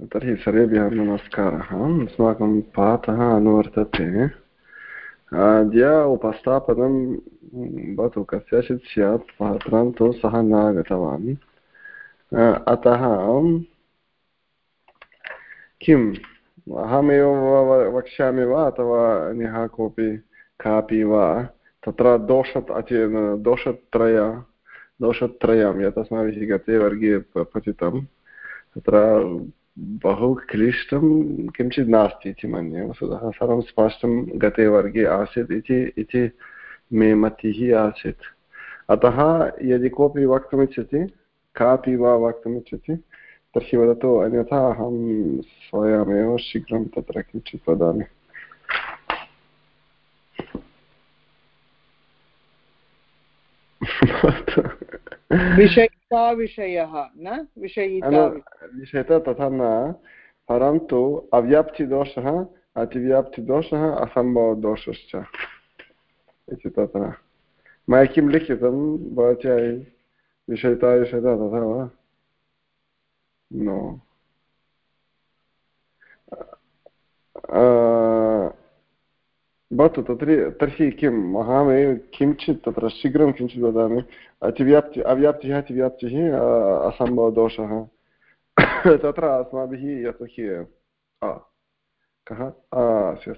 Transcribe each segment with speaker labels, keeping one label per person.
Speaker 1: तर्हि सर्वेभ्यः नमस्कारः। अस्माकं पाठः अनुवर्तते। अद्य उपस्थापनं भवतु कस्यचित् स्यात् परन्तु सः न आगतवान् अतः किम्? अहमेव वक्ष्यामि वा अथवा अन्यः कोऽपि कापि वा? तत्र दोष दोषत्रय दोषत्रयं यत् अस्माभिः गते वर्गे पठितं तत्र बहु क्लिष्टं किञ्चित् नास्ति इति मन्ये वस्तुतः सर्वं स्पष्टं गते वर्गे आसीत् इति इति मे मतिः आसीत्। अतः यदि कोऽपि वक्तुमिच्छति, कापि वा वक्तुमिच्छति, तर्हि वदतु अन्यथा अहं स्वयमेव शीघ्रं तत्र किञ्चित् वदामि।
Speaker 2: विषयिता विषयः न? विषयिता
Speaker 1: तथा न, परन्तु अव्याप्तिदोषः, अतिव्याप्तिदोषः, असम्भवदोषश्च। इति तत्र मया किं लिखितं? भवत्या विषयता विषयता तथा वा? नो। भवतु तत्र तर्हि किम् अहमेव किञ्चित् तत्र शीघ्रं किञ्चित् वदामि अतिव्याप्ति अव्याप्तिः अतिव्याप्तिः असम्भवदोषः तत्र अस्माभिः यतोहि कः अस्य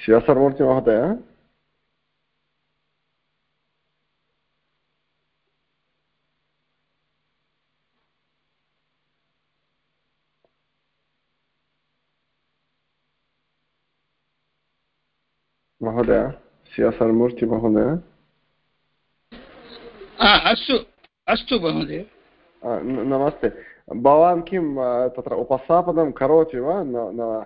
Speaker 1: शिवसर्मूर्तिमहोदय महोदय सियासर्मूर्ति महोदय
Speaker 3: अस्तु अस्तु महोदय
Speaker 1: नमस्ते भवान् किं तत्र उपस्थापनं करोति वा न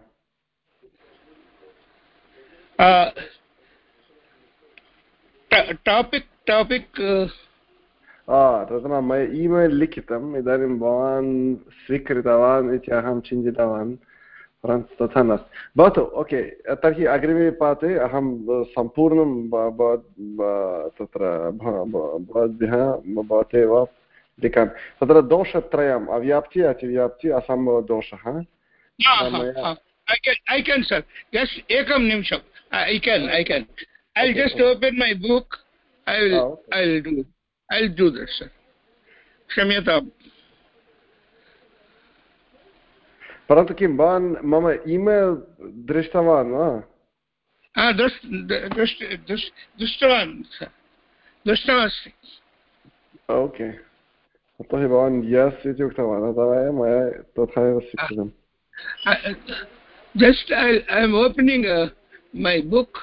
Speaker 3: टापिक् टापिक्
Speaker 1: तत्र मया ईमेल् लिखितम् इदानीं भवान् स्वीकृतवान् इति अहं चिन्तितवान् परन्तु तथा नास्ति भवतु ओके तर्हि अग्रिमे पाते अहं सम्पूर्णं तत्र भवते वा लिखामि। तत्र दोषत्रयम् अव्याप्ति अतिव्याप्ति
Speaker 3: असम्भव दोषः? मै बुक् ऐ क्षम्यताम्
Speaker 1: परन्तु किं भवान् मम ईमेल् दृष्टवान् वा
Speaker 3: दृष्टवान् दृष्टमस्ति
Speaker 1: ओके यतोहि भवान् यस् इति उक्तवान् अतः मया तथा एव स्वीकृतम्
Speaker 3: just I am opening my book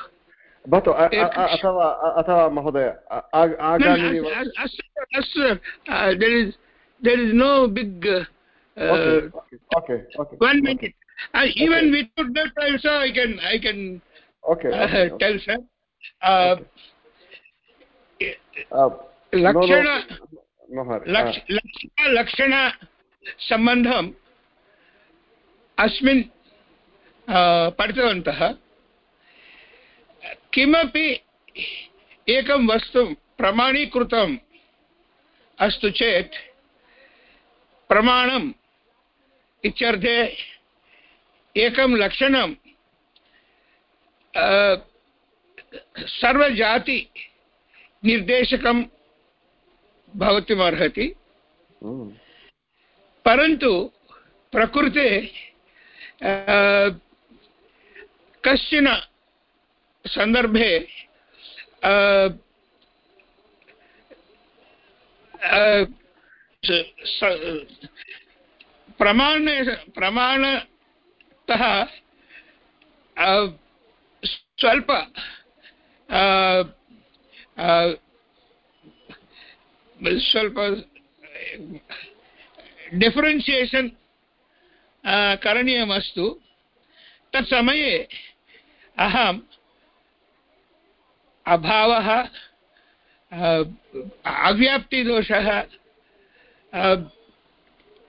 Speaker 1: भवतु अथवा अथवा महोदय आगामिनि
Speaker 3: अस्तु there is there is no big
Speaker 1: okay, okay, okay.
Speaker 3: One minute. Uh, even okay. without that also I can I can
Speaker 1: okay, okay,
Speaker 3: uh, tell sir. Uh, okay. uh, लक्षण लक्षणसम्बन्धम् अस्मिन् पठितवन्तः किमपि एकं वस्तु प्रमाणीकृतम् अस्तु चेत् प्रमाणं इत्यर्थे एकं लक्षणं सर्वजातिनिर्देशकं भवितुमर्हति। परन्तु प्रकृते कश्चन सन्दर्भे प्रमाण प्रमाणतः स्वल्प स्वल्प डिफरेन्शियेशन् करणीयमस्तु। तत्समये अहम् अभावः अव्याप्तिदोषः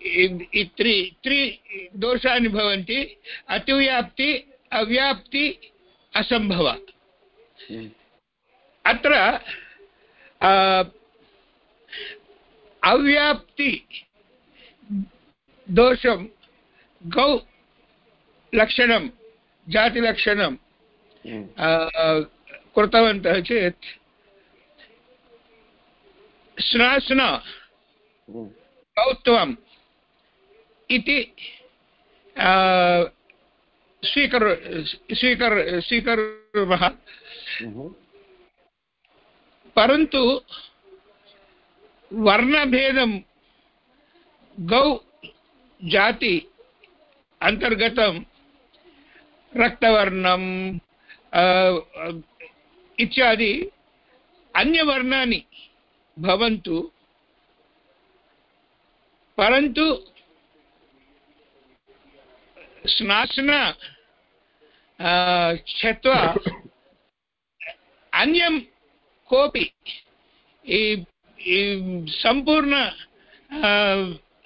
Speaker 3: त्रि त्रि दोषानि भवन्ति अतिव्याप्ति अव्याप्ति असम्भव अत्र अव्याप्ति दोषं गौ लक्षणं जातिलक्षणं। कृतवन्तः चेत् स्नास्ना हम्म। गौत्वम् इति स्वीकुर् स्वीकर् स्वीकुर्मः हम्म। परन्तु वर्णभेदं गौ जाति अन्तर्गतं रक्तवर्णं इत्यादि अन्यवर्णानि भवन्तु परन्तु स्नासना क्षत्वा अन्यं कोऽपि सम्पूर्ण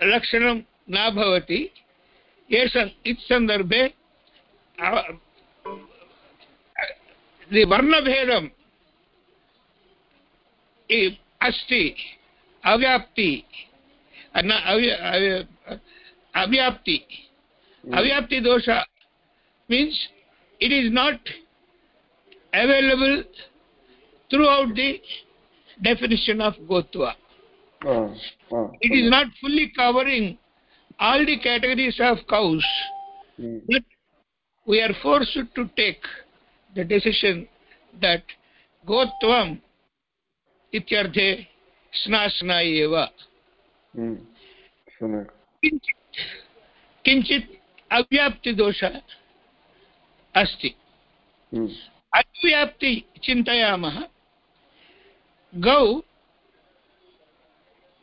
Speaker 3: लक्षणं न भवति। इत्सन्दर्भे वर्णभेदम् अस्ति अव्याप्ति अव्याप्ति अव्याप्तिदोष means it is not available throughout the definition of Gotva. Oh, oh, it is not fully covering all the categories of cows, mm. but we are forced to take the decision that Gotvam इत्यर्थे स्नास्ना एव किञ्चित् अव्याप्तिदोषः अस्ति। अव्याप्ति चिन्तयामः। गौ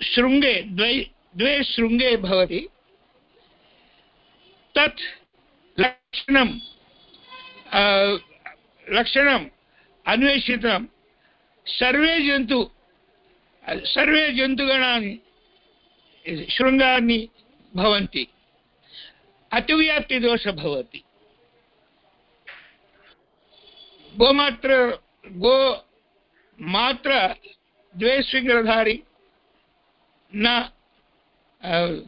Speaker 3: शृङ्गे द्वै द्वे शृङ्गे भवति। तत् लक्षणं लक्षणम् अन्वेषितं। सर्वे जन्तु सर्वे जन्तुगणानि शृङ्गानि भवन्ति। अतिव्याप्तिदोषः भवति। गोमात्र गो मात्र द्वे शृङ्गधारी न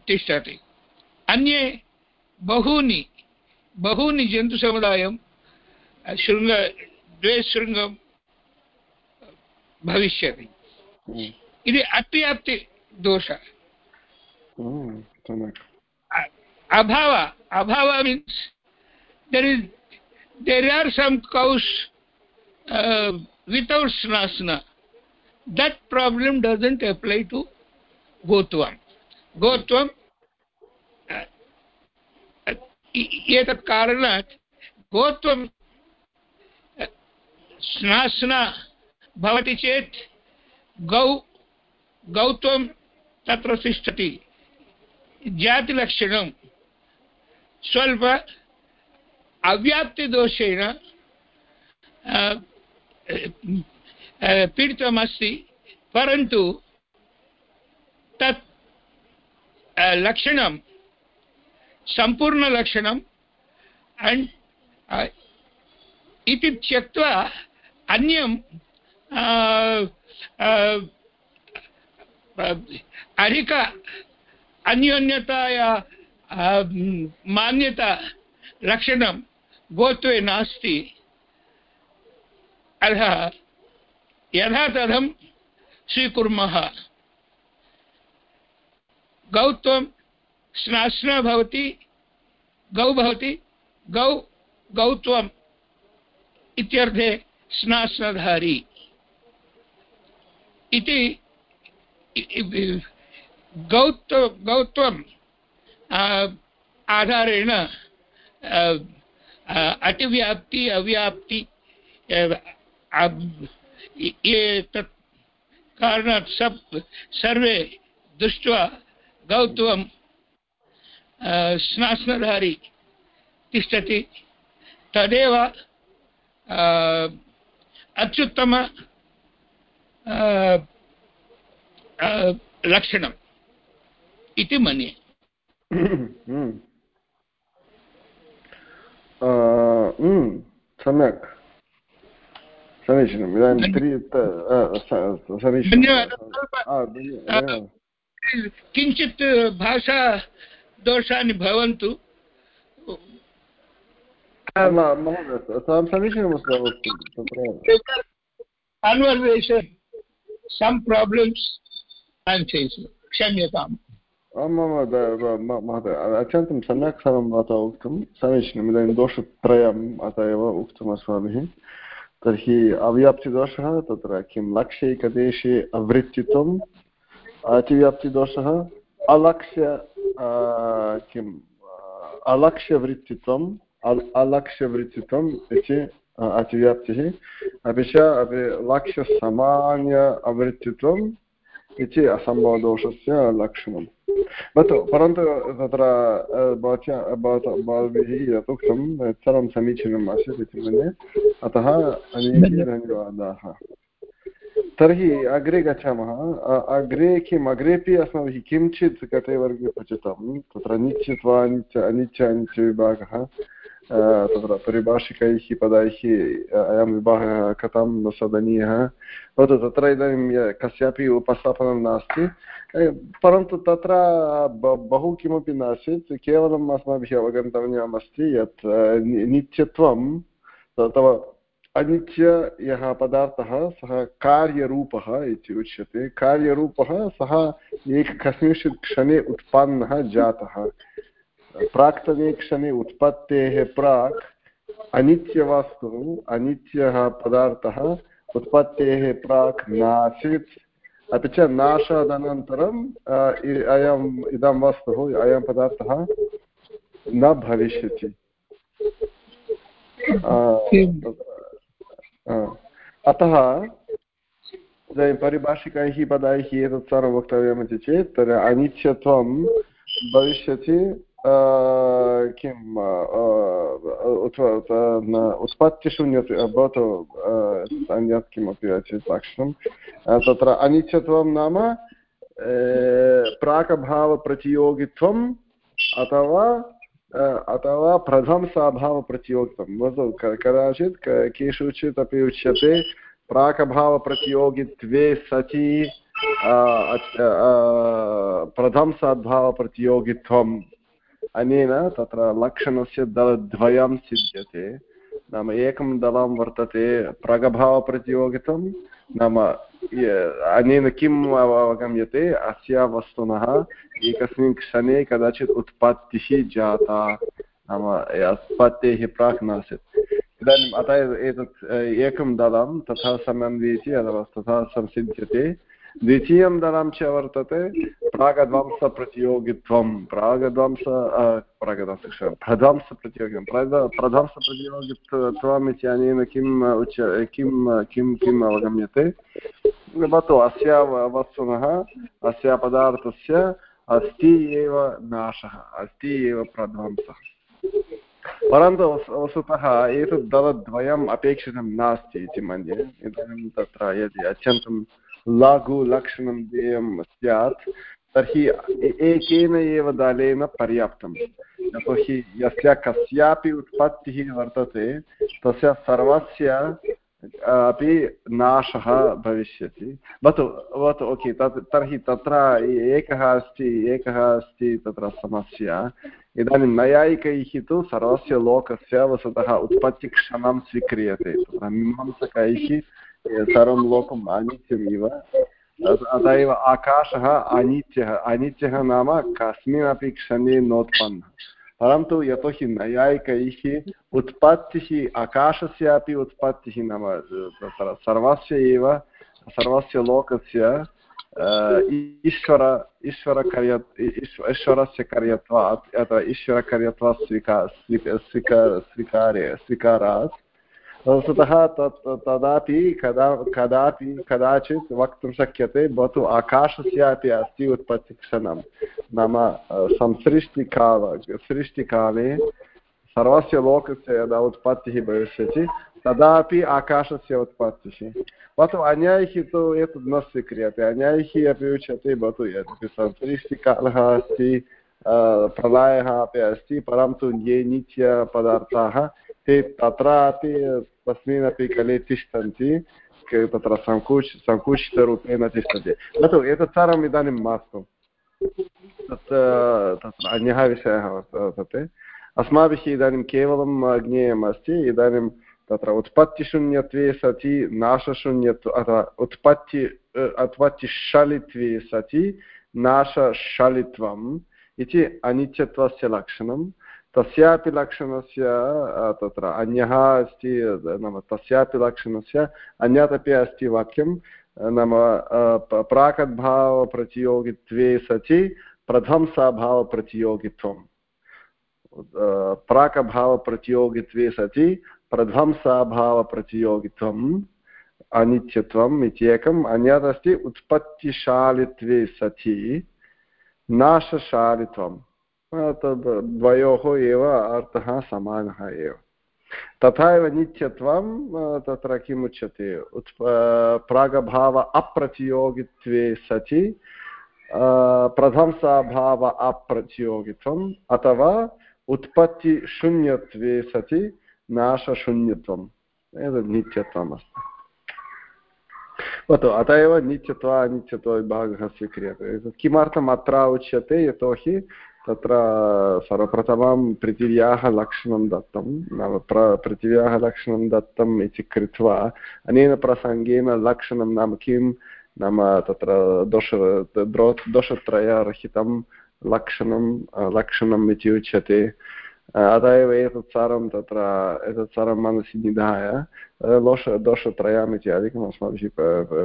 Speaker 3: तिष्ठति। अन्ये बहूनि बहूनि जन्तुसमुदायं शृङ्ग द्वे शृङ्गं भविष्यति इति अत्याप्तिदोषः अभाव अभाव means there is there are some cause without snasana that problem doesn't apply to gotvam gotvam एतत् कारणात् गोत्वं स्नास्ना भवति चेत् गौ गौत्वं तत्र तिष्ठति जातिलक्षणं स्वल्प अव्याप्तिदोषेण पीडितमस्ति परन्तु तत् लक्षणं सम्पूर्णलक्षणम् अण्ड् इति त्यक्त्वा अन्यं अधिक अन्योन्यताया मान्यता लक्षणं गोत्वे नास्ति। अतः यथा तथं स्वीकुर्मः। गौत्वं स्नास्न भवति, गौ भवति, गौ गौत्वम् इत्यर्थे स्नास्नधारी इति गौत्व, गौत्वम् आधारेण अतिव्याप्ति, अव्याप्ति ये तत् कारणात् सब, सर्वे दृष्ट्वा गौत्वं स्नास्नधारी तिष्ठति। तदेव अत्युत्तम लक्षणम् इति मन्ये।
Speaker 1: सम्यक् समीचीनम् इदानीं त्रि
Speaker 3: समीचीनं किञ्चित् भाषा दोषानि भवन्तु
Speaker 1: समीचीनमस्ति
Speaker 3: क्षम्यताम्
Speaker 1: महोदय अत्यन्तं सम्यक् सर्वं भवता उक्तं समीचीनम् इदानीं दोषत्रयम् अत एव उक्तम् अस्माभिः तर्हि अव्याप्तिदोषः तत्र किं लक्ष्यैकदेशे अवृत्तित्वम् अतिव्याप्तिदोषः अलक्ष्य किम् अलक्ष्यवृत्तित्वम् अलक्ष्यवृत्तित्वम् इति अतिव्याप्तिः अपि च अपि लक्ष्यसामान्य अवृत्तित्वम् इति असम्भवदोषस्य लक्षणं भवतु परन्तु तत्र भवत्या भवद्भिः यत् उक्तं सर्वं समीचीनम् आसीत् इति मन्ये अतः अनेके धन्यवादाः तर्हि अग्रे गच्छामः अग्रे किम् अग्रेपि अस्माभिः किञ्चित् गते वर्गे पठितं तत्र नित्यत्वा अनित्य अनित्य अनित्यविभागः तत्र परिभाषिकैः पदैः अयं विभागः कथं सदनीयः भवतु तत्र इदानीं कस्यापि उपस्थापनं नास्ति परन्तु तत्र बहु किमपि नासीत् केवलम् अस्माभिः अवगन्तव्यम् यत् नित्यत्वं अथवा अनित्य यः पदार्थः सः कार्यरूपः इति उच्यते कार्यरूपः सः एक क्षणे उत्पन्नः जातः प्राक्तने क्षणे उत्पत्तेः प्राक् अनित्यवस्तु, अनित्यः पदार्थः, उत्पत्तेः प्राक् नासीत्। अपि च नाशादनन्तरम् अयम् इदं वस्तुः, अयं पदार्थः न भविष्यति। अतः इदानीं परिभाषिकैः पदैः एतत् सर्वं वक्तव्यमिति चेत्, तर्हि अनित्यत्वं भविष्यति। किम् उत्पत्तिशून्यते भवतु अन्यत् किमपि चेत् लक्षणं तत्र अनिच्छत्वं नाम प्राक्भावप्रतियोगित्वम् अथवा अथवा प्रध्वंसाभावप्रतियोगित्वं भवतु कदाचित् केषुचित् अपि उच्यते प्राक्भावप्रतियोगित्वे सति प्रध्वंसाद्भावप्रतियोगित्वं अनेन तत्र लक्षणस्य दलद्वयं सिद्ध्यते। नाम एकं दलं वर्तते प्रगभावप्रतियोगितं, नाम अनेन किम् अवगम्यते, अस्य वस्तुनः एकस्मिन् क्षणे कदाचित् उत्पत्तिः जाता, नाम उत्पत्तेः प्राक् नासीत्। इदानीम् अतः एतत्, एकं दलं तथा समन्वयति अथवा तथा संसिद्ध्यते द्वितीयं च वर्तते। प्रागध्वंसप्रतियोगित्वं। प्रागध्वंस प्रागध्वंस प्रध्वंसप्रतियोगित्वं। प्रध्वंसप्रतियोगित्वम् इत्यनेन किम् उच्य, किं किं, किम् अवगम्यते? भवतु अस्य वस्तुनः, अस्य पदार्थस्य अस्ति एव नाशः, अस्ति एव प्रध्वंसः। परन्तु वस्तुतः एतत् दलद्वयम् अपेक्षितं नास्ति इति मन्ये। इदानीं तत्र यदि अत्यन्तं लघुलक्षणं देयं स्यात्, तर्हि एकेन एव दलेन पर्याप्तं। यतोहि यस्य कस्यापि उत्पत्तिः वर्तते, तस्य सर्वस्य अपि नाशः भविष्यति। भवतु भवतु, ओके, तत्, तर्हि तत्र एकः अस्ति एकः अस्ति तत्र समस्या। इदानीं नैयायिकैः तु सर्वस्य लोकस्य वस्तुतः उत्पत्तिक्षणं स्वीक्रियते। तत्र मीमांसकैः सर्वं लोकम् अनित्यम् इव अत एव आकाशः अनित्यः अनित्यः नाम कस्मिन्नपि क्षणे नोत्पन्नः परन्तु यतोहि नैयायिकैः उत्पत्तिः आकाशस्यापि उत्पत्तिः नाम सर्वस्य एव सर्वस्य लोकस्य ईश्वर ईश्वरकार्य ईश्वरस्य कार्यत्वात् अथवा ईश्वरकार्यत्वात् स्वीकार स्वीकार स्वीकारे स्वीकारात् तत् तदापि कदा कदापि कदाचित् वक्तुं शक्यते, भवतु आकाशस्यापि अस्ति उत्पत्तिक्षणं नाम संसृष्टिकाल सृष्टिकाले सर्वस्य लोकस्य यदा उत्पत्तिः भविष्यति, तदापि आकाशस्य उत्पत्तिः। भवतु अन्यैः तु एतत् न स्वीक्रियते अन्यैः अपि उच्यते, भवतु यदपि संसृष्टिकालः अस्ति प्रलयः अपि अस्ति, परन्तु ये नित्यपदार्थाः, ते तत्रापि तस्मिन्नपि कले तिष्ठन्ति तत्र सङ्कुच सङ्कुचितरूपेण तिष्ठन्ति तत् एतत् सर्वम् इदानीं मास्तु तत् तत्र अन्यः विषयः वर्तते अस्माभिः इदानीं केवलं ज्ञेयम् अस्ति इदानीं तत्र उत्पत्तिशून्यत्वे सति नाशशून्यत्व अथवा उत्पत्ति उत्पत्तिशलित्वे सति नाशशलित्वम् इति अनित्यत्वस्य लक्षणं तस्यापि लक्षणस्य तत्र अन्यः अस्ति, नाम तस्यापि लक्षणस्य अन्यत् अपि अस्ति वाक्यं, नाम प्राक्द्भावप्रतियोगित्वे सचि प्रध्वंसाभावप्रतियोगित्वं प्राक्भावप्रतियोगित्वे सचि प्रध्वंसाभावप्रतियोगित्वम् अनित्यत्वम् इत्येकम् अन्यत् अस्ति उत्पत्तिशालित्वे सचि नाशशालित्वं तद् द्वयोः एव अर्थः समानः एव। तथा एव नित्यत्वं तत्र किम् उच्यते? उत्प प्रागभाव अप्रतियोगित्वे सचि प्रध्वंसाभाव अप्रतियोगित्वम् अथवा उत्पत्तिशून्यत्वे सचि नाशशून्यत्वम्। एतद् नित्यत्वम् अस्ति। भवतु, अत एव नित्यत्व अनित्यत्वविभागः स्वीक्रियते। किमर्थम् अत्र उच्यते? यतोहि तत्र सर्वप्रथमं पृथिव्याः लक्षणं दत्तं। नाम प्र, पृथिव्याः लक्षणं दत्तम् इति कृत्वा अनेन प्रसङ्गेन लक्षणं नाम किं? नाम तत्र दोष दोषत्रयरहितं लक्षणं, लक्षणम् इति उच्यते। अतः एव एतत् सर्वं तत्र, एतत् सर्वं मनसि निधाय दोष दोषत्रयम् इत्यादिकम् अस्माभिः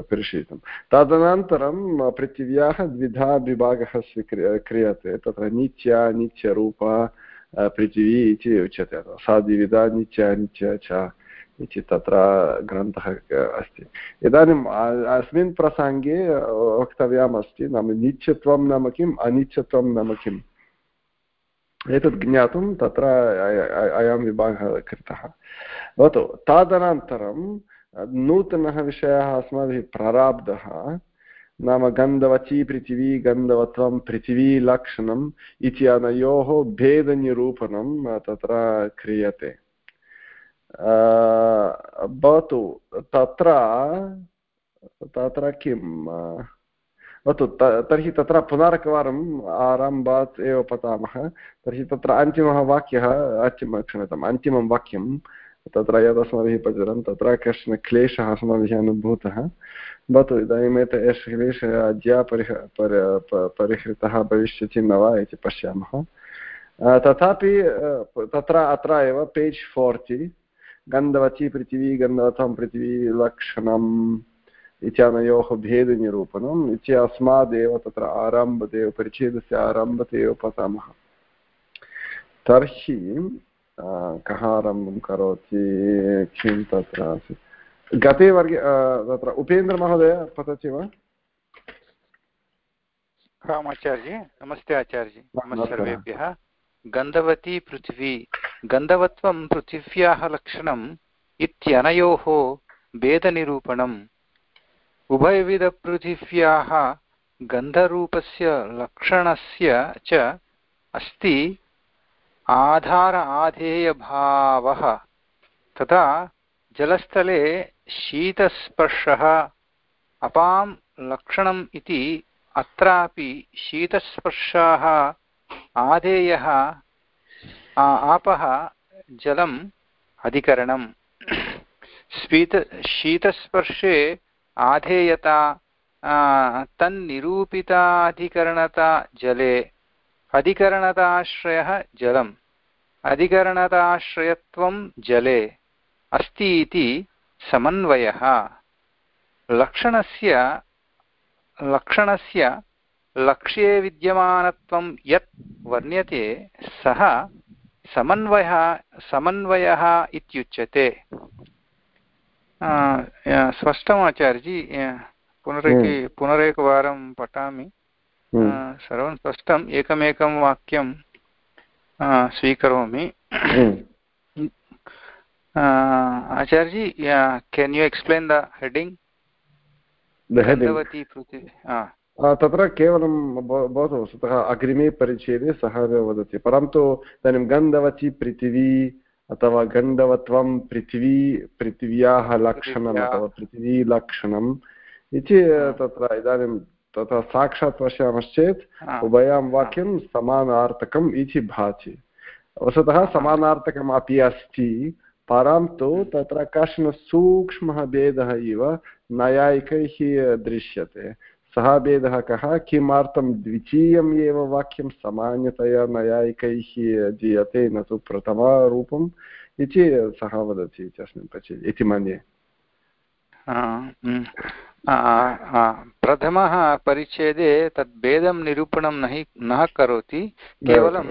Speaker 1: परिशीलितं तदनन्तरं पृथिव्याः द्विधा विभागः स्वीक्रिय क्रियते। तत्र नित्या नित्यरूप पृथिवी इति उच्यते। सा द्विविधा नित्या नित्या च इति तत्र ग्रन्थः अस्ति। इदानीम् अस्मिन् प्रसङ्गे वक्तव्यमस्ति, नाम नित्यत्वं नाम किम् अनित्यत्वं नाम किम्? एतत् ज्ञातुं तत्र अयं विभागः कृतः। भवतु, तदनन्तरं नूतनः विषयः अस्माभिः प्रारब्धः। नाम गन्धवची पृथिवी, गन्धवत्वं पृथिवीलक्षणम् इति अनयोः भेदनिरूपणं तत्र क्रियते। भवतु, तत्र तत्र किं भवतु तर्हि तत्र पुनरेकवारम् आरम्भात् एव पठामः। तर्हि तत्र अन्तिमः वाक्यः, अन्तिमं, क्षम्यताम्, अन्तिमं वाक्यं, तत्र यद् अस्माभिः पठितं, तत्र कश्चन क्लेशः अस्माभिः अनुभूतः। भवतु, इदानीम् एत एष क्लेशः अद्य परिह परिहृतः भविष्यति न वा इति पश्यामः। तथापि तत्र अत्र एव पेज् फोर्टि, गन्धवती पृथिवी, गन्धवतं पृथिवी लक्षणं इत्यादयोः भेदनिरूपणम् इति अस्मादेव तत्र आरम्भदेव परिच्छेदस्य आरम्भते पठामः तर्हि कः आरम्भं करोति? किं तत्र आसीत्? गते वर्गे तत्र उपेन्द्रमहोदय पतति वा?
Speaker 4: आम् आचार्य नमस्ते आचार्य नमः सर्वेभ्यः। गन्धवती पृथिवी। गन्धवत्वं पृथिव्याः लक्षणम् इत्यनयोः भेदनिरूपणम् उभयविधपृथिव्याः गन्धरूपस्य लक्षणस्य च अस्ति आधार आधेयभावः। तथा जलस्थले शीतस्पर्शः अपां लक्षणम् इति अत्रापि शीतस्पर्शाः आधेयः आपः जलम् अधिकरणम्। स्वीत, शीतस्पर्शे आधेयता तन्निरूपिताधिकरणता जले, अधिकरणताश्रयः जलम्, अधिकरणताश्रयत्वं जले, अस्ति इति समन्वयः। लक्षणस्य लक्षणस्य लक्ष्ये विद्यमानत्वं यत् वर्ण्यते, सः समन्वयः समन्वयः इत्युच्यते। स्पष्टम् आचार्यजी पुनरेके हम्म। पुनरेकवारं पठामि हम्म। सर्वं स्पष्टम् एकमेकं वाक्यं स्वीकरोमि हम्म। आचार्यजी can you explain the heading
Speaker 1: तत्र केवलं भवतु वस्तुतः अग्रिमे परिच्छेदे सः वदति परन्तु इदानीं गन्धवती पृथिवी अथवा गन्धवत्वं पृथिवी पृथिव्याः लक्षणम् अथवा पृथिवीलक्षणम् इति तत्र इदानीं तथा साक्षात् पश्यामश्चेत् उभयां वाक्यं समानार्थकम् इति भाति। वस्तुतः समानार्थकम् अपि अस्ति परन्तु तत्र कश्चन सूक्ष्मः भेदः इव नैयायिकैः दृश्यते। सः भेदः कः? किमर्थं द्वितीयम् एव वाक्यं सामान्यतया नैयायिकैः दीयते न तु प्रथमरूपम् इति सः वदति इत्यस्मिन् पचे इति मन्ये।
Speaker 4: प्रथमः परिच्छेदे तद् भेदं निरूपणं नहि न करोति। केवलं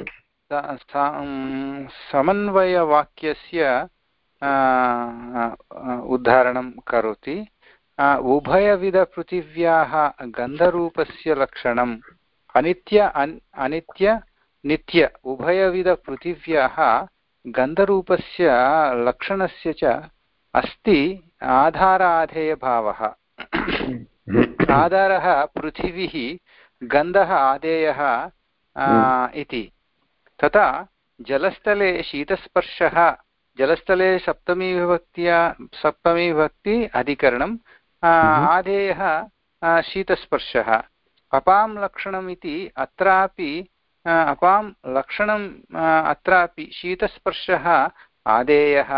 Speaker 4: समन्वयवाक्यस्य उदाहरणं करोति। उभयविधपृथिव्याः गन्धरूपस्य लक्षणम्। अनित्य अनित्य, नित्य, उभयविधपृथिव्याः गन्धरूपस्य लक्षणस्य च अस्ति आधाराधेयभावः। आधारः पृथिवीः गन्धः आदेयः इति। तथा जलस्थले शीतस्पर्शः, जलस्थले सप्तमी विभक्त्या, सप्तमी विभक्ति अधिकरणं आधेयः शीतस्पर्शः। अपां लक्षणम् इति अत्रापि अपां लक्षणम् अत्रापि शीतस्पर्शः आदेयः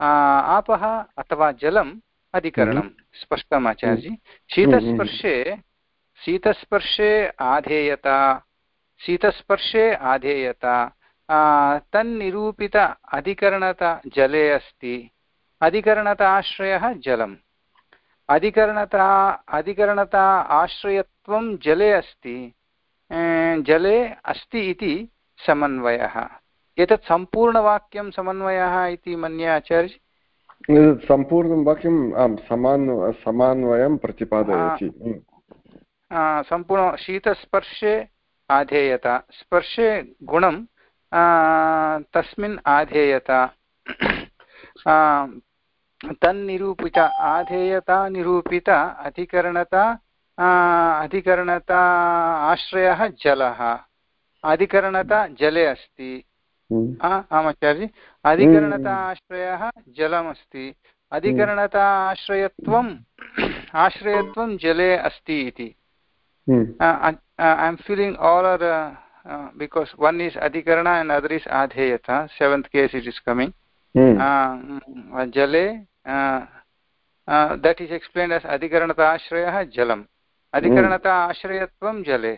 Speaker 4: आपः अथवा जलम् अधिकरणं। स्पष्टम् आचार्यजी? शीतस्पर्शे शीतस्पर्शे आधेयता शीतस्पर्शे आधेयता तन्निरूपित अधिकरणता जले अस्ति। अधिकरणता आश्रयः जलम्। अधिकरणता अधिकरणता आश्रयत्वं जले अस्ति जले अस्ति इति समन्वयः। एतत् सम्पूर्णवाक्यं समन्वयः इति मन्ये आचार्य
Speaker 1: सम्पूर्णं वाक्यम् आं समान् समान्वयं प्रतिपादयति।
Speaker 4: सम्पूर्ण शीतस्पर्शे आधेयता। स्पर्शे गुणं तस्मिन् आधेयता। तन्निरूपित आधेयता निरूपित अधिकरणता अधिकरणता आश्रयः जलः। अधिकरणता जले अस्ति। हम्म। आम् आचार्य अधिकरणता आश्रयः जलमस्ति। अधिकरणता आश्रयत्वम् आश्रयत्वं जले अस्ति इति। I am feeling all are because one is अधिकरण and other is adheyata seventh case it is coming. Jale that is explained as अधिकरणता आश्रयः जलम् अधिकरणता आश्रयत्वं जले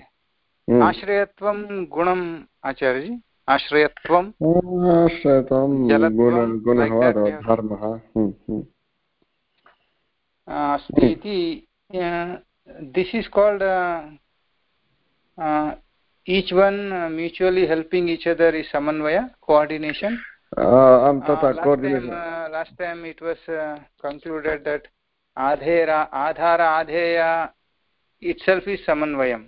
Speaker 4: आश्रयत्वं गुणम् आचार्यजी आश्रयत्वं अस्ति इति this is called each one mutually helping each other is samanvaya coordination
Speaker 1: um, tata, uh, last,
Speaker 4: coordination. Time, uh, last time it was uh, concluded that adhera adhara adheya itself is samanvayam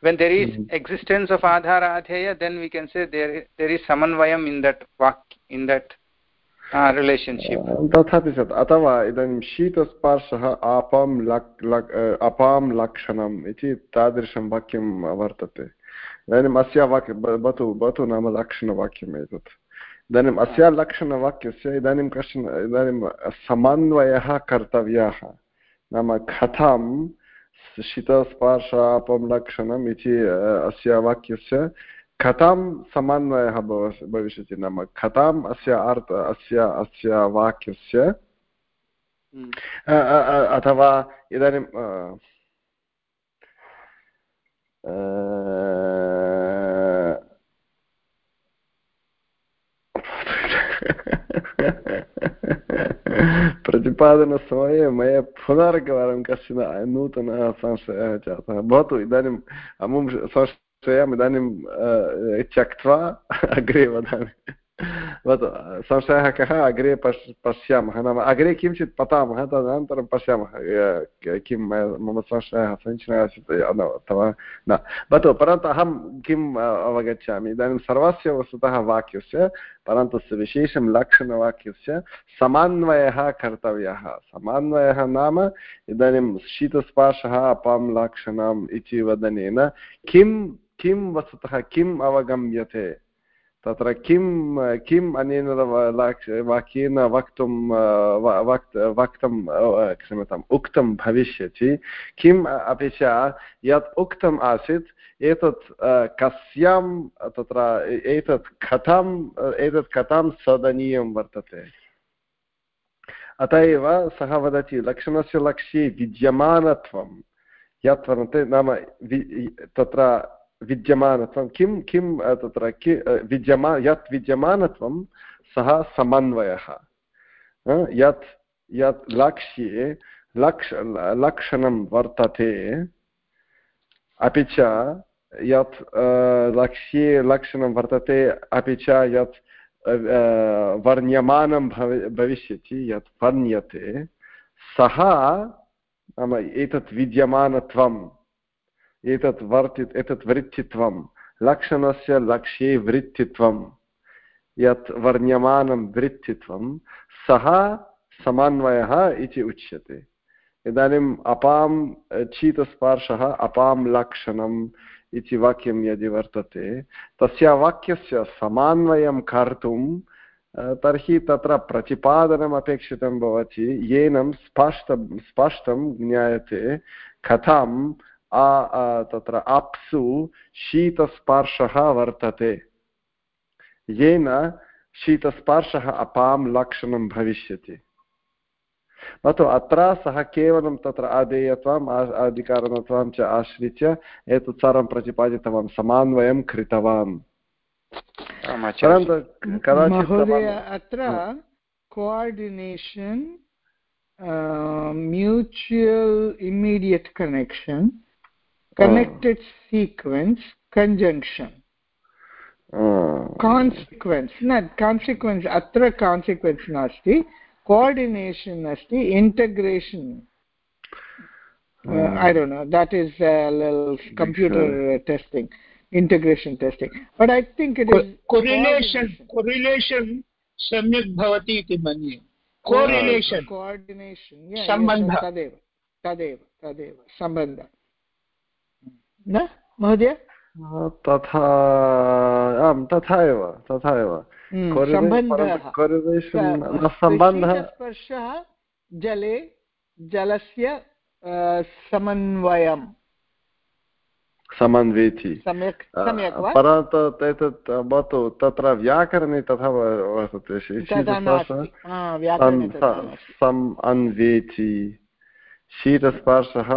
Speaker 4: when there is mm -hmm. existence of adhara adheya then we can say there there is samanvayam in that vak in that relationship
Speaker 1: तथापि सत् अथवा इदानीं शीतस्पर्शः आपां luck luck अपां लक्षणम् इति तादृशं वाक्यं वर्तते इदानीम् अस्य वाक्य भवतु भवतु नाम लक्षणवाक्यम् एतत् इदानीम् अस्य लक्षणवाक्यस्य इदानीं कश्चन इदानीं समन्वयः कर्तव्यः नाम कथं शीतस्पर्शापं लक्षणम् इति अस्य वाक्यस्य कथं समन्वयः भविष्यति नाम कथम् अस्य अर्थ अस्य अस्य वाक्यस्य हम्म। अथवा इदानीं प्रतिपादनसमये मया पुनरेकवारं कश्चन नूतनः संशयः जातः भवतु इदानीं अमुं संशयम् इदानीं त्यक्त्वा अग्रे वदामि भवतु संशयः कः अग्रे पश् पश्यामः नाम अग्रे किञ्चित् पतामः तदनन्तरं पश्यामः किं मम संशयः समीचीनः आसीत् अथवा न भवतु परन्तु अहं किम् अवगच्छामि इदानीं सर्वस्य वस्तुतः वाक्यस्य परन्तु विशेषं लक्षणवाक्यस्य समान्वयः कर्तव्यः समान्वयः नाम इदानीं शीतस्पर्शः अपां लक्षणम् इति वदनेन किं किं वस्तुतः किम् अवगम्यते तत्र किं किम् अनेन वाक्येन वक्तुं वक् वक्तं क्षम्यताम्, उक्तं भविष्यति। किम् अपि च यत् उक्तम् आसीत्, एतत् कस्यां, तत्र एतत् कथाम्, एतत् कथां सदनीयं वर्तते। अत एव सः वदति, लक्षणस्य लक्ष्ये विद्यमानत्वं। यत् वर्तते नाम तत्र विद्यमानत्वं। किं किं तत्र कि विद्यमा, यत् विद्यमानत्वं, सः समन्वयः। यत् यत् लक्ष्ये, लक्ष, लक्षणं वर्तते, अपि च यत् लक्ष्ये लक्षणं वर्तते, अपि च यत् वर्ण्यमानं भव, भविष्यति, यत् वर्ण्यते, सः नाम एतत् विद्यमानत्वम्। एतत् वर्ति एतत् वृत्तित्वं लक्षणस्य लक्ष्ये वृत्तित्वं यत् वर्ण्यमानं वृत्तित्वं सः समन्वयः इति उच्यते। इदानीम् अपां शीतस्पर्शः अपां लक्षणम् इति वाक्यं यदि वर्तते, तस्य वाक्यस्य समान्वयं कर्तुं तर्हि तत्र प्रतिपादनम् अपेक्षितं भवति, येन स्पष्ट, स्पष्टं ज्ञायते कथम् तत्र अप्सु शीतस्पर्शः वर्तते। येन शीतस्पर्शः अपां लक्षणं भविष्यति। भवतु अत्र सः केवलं तत्र आदेयत्वम् अधिकारणत्वं च आश्रित्य एतत् सर्वं प्रतिपादितवान् समन्वयं कृतवान्।
Speaker 2: अत्र coordination mutual immediate connection connected sequence conjunction consequence न consequence अत्र consequence नास्ति coordination asti integration uh, i don't know that is a little computer sure. testing integration testing but i think it Co is
Speaker 3: correlation correlation सम्यक् भवति इति मन्ये correlation
Speaker 2: कोआर्डिनेशन् सम्बन्धः तदेव तदेव तदेव सम्बन्धः न महोदय?
Speaker 1: तथा आम् तथा एव तथा एव।
Speaker 2: सम्बन्धः। स्पर्शः जले जलस्य समन्वयं
Speaker 1: समन्वेति। परन्तु एतत् भवतु तत्र व्याकरणे तथा वर्तते सम् अन्वेति। शीतस्पर्शः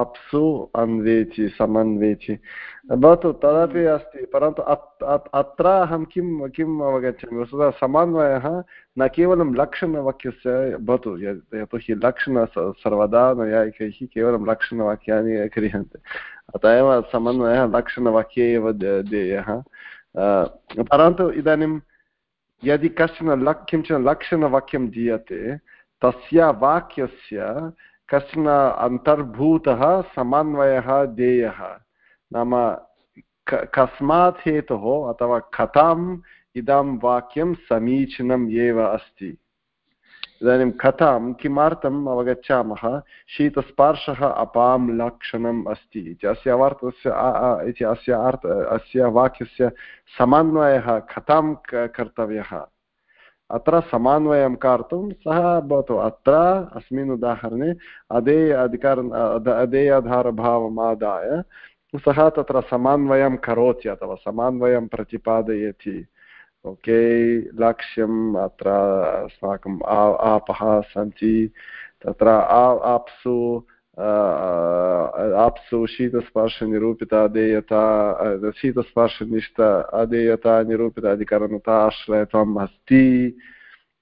Speaker 1: अप्सु अन्वेचि समन्वेचि। भवतु तदपि अस्ति परन्तु अत्र अहं किं किम् अवगच्छामि? वस्तुतः समन्वयः न केवलं लक्षणवाक्यस्य भवतु यतोहि लक्षण सर्वदा नैयायिकैः केवलं लक्षणवाक्यानि क्रियन्ते। अतः एव समन्वयः लक्षणवाक्ये एव देयः। परन्तु इदानीं यदि कश्चन लक् किंचन लक्षणवाक्यं दीयते तस्य वाक्यस्य कश्चन अन्तर्भूतः समन्वयः देयः। नाम कस्मात् हेतोः अथवा कथाम् इदं वाक्यं समीचीनम् एव अस्ति। इदानीं कथां किमर्थम् अवगच्छामः? शीतस्पर्शः अपां लक्षणम् अस्ति इति। अस्य अर्थस्य इति अस्य अर्थ अस्य वाक्यस्य समन्वयः कथां कर्तव्यः? अत्र समन्वयं कर्तुं सः भवतु। अत्र अस्मिन् उदाहरणे अदेय अधिकार अदेयाधारभावम् आदाय सः तत्र समन्वयं करोति अथवा समन्वयं प्रतिपादयति। ओके, लक्ष्यम् अत्र अस्माकम् आपः सन्ति। तत्र आप्सु आप्सु शीतस्पर्शनिरूपिता अधेयता शीतस्पर्शनिष्ठ अधेयता निरूपित अधिकरणता आश्रयत्वम् अस्ति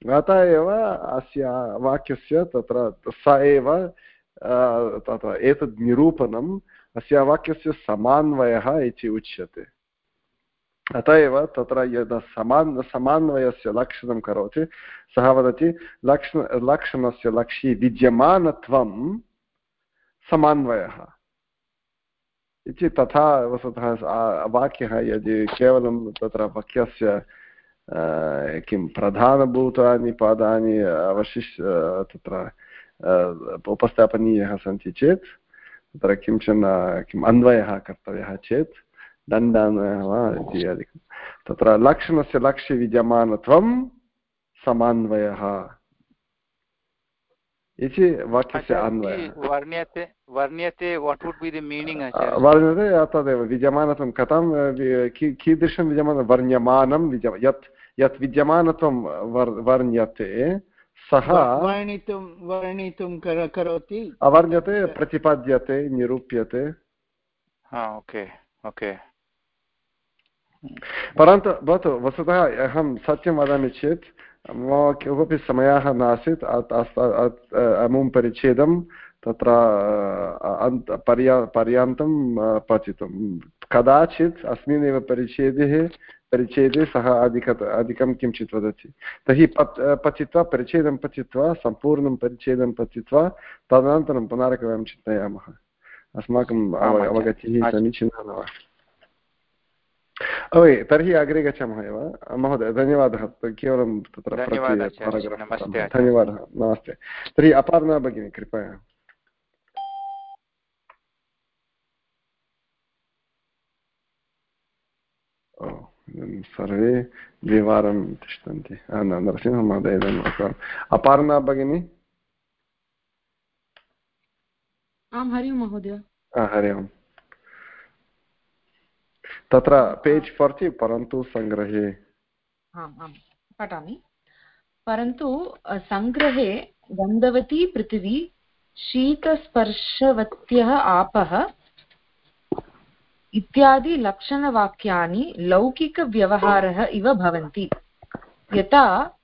Speaker 1: अतः एव अस्य वाक्यस्य तत्र स एव तत्र एतद् निरूपणम् अस्य वाक्यस्य समान्वयः इति उच्यते अतः एव तत्र यदा समान् समान्वयस्य लक्षणं करोति सः वदति लक्षण लक्षणस्य लक्ष्ये विद्यमानत्वं समन्वयः। इति तथा वस्तुतः वाक्यः यदि केवलं तत्र वाक्यस्य किं प्रधानभूतानि पदानि अवशिष् तत्र उपस्थापनीयः सन्ति चेत्, तत्र किंचन किम् अन्वयः कर्तव्यः चेत्, दण्डान्वयः वा इति अधिकं। तत्र लक्षणस्य लक्ष्यविद्यमानत्वं समान्वयः। इति वाक्यस्य अन्वयः
Speaker 4: वर्ण्यते वर्ण्यते what would be the meaning
Speaker 1: वर्ण्यते तदेव विद्यमानत्वं कथं कीदृशं विद्यमानं वर्ण्यमानं विद्य यत् यत् विद्यमानत्वं वर्ण्यते सः
Speaker 2: वर्णितुं वर्णितुं करोति
Speaker 1: अवर्ण्यते प्रतिपाद्यते निरूप्यते
Speaker 4: ओके ओके
Speaker 1: परन्तु भवतु वस्तुतः अहं सत्यं वदामि चेत् मम कोऽपि समयः नासीत् अमुं परिच्छेदं तत्र पर्या पर्यान्तं पठितुं कदाचित् अस्मिन्नेव परिच्छेदे परिच्छेदे सः अधिक अधिकं किञ्चित् वदति। तर्हि पठित्वा परिच्छेदं पठित्वा सम्पूर्णं परिच्छेदं पठित्वा तदनन्तरं पुनरेकवारं चिन्तयामः। अस्माकम् अवगतिः समीचीना न वा। ओय् तर्हि अग्रे गच्छामः एव। महोदय धन्यवादः। केवलं तत्र धन्यवादः नमस्ते तर्हि अपार्णा भगिनी कृपया। सर्वे द्विवारं तिष्ठन्ति। नरसिंहमहोदय धन्यवादः अपार्णा भगिनी?
Speaker 5: आं हरि ओं महोदय।
Speaker 1: हरि ओम्। तत्र पेज् फोर्टि परन्तु सङ्ग्रहे।
Speaker 5: आम् आं पठामि। परन्तु सङ्ग्रहे गन्धवती पृथिवी शीतस्पर्शवत्यः आपः इत्यादि लौकिकव्यवहारः इव भवन्ति। यथा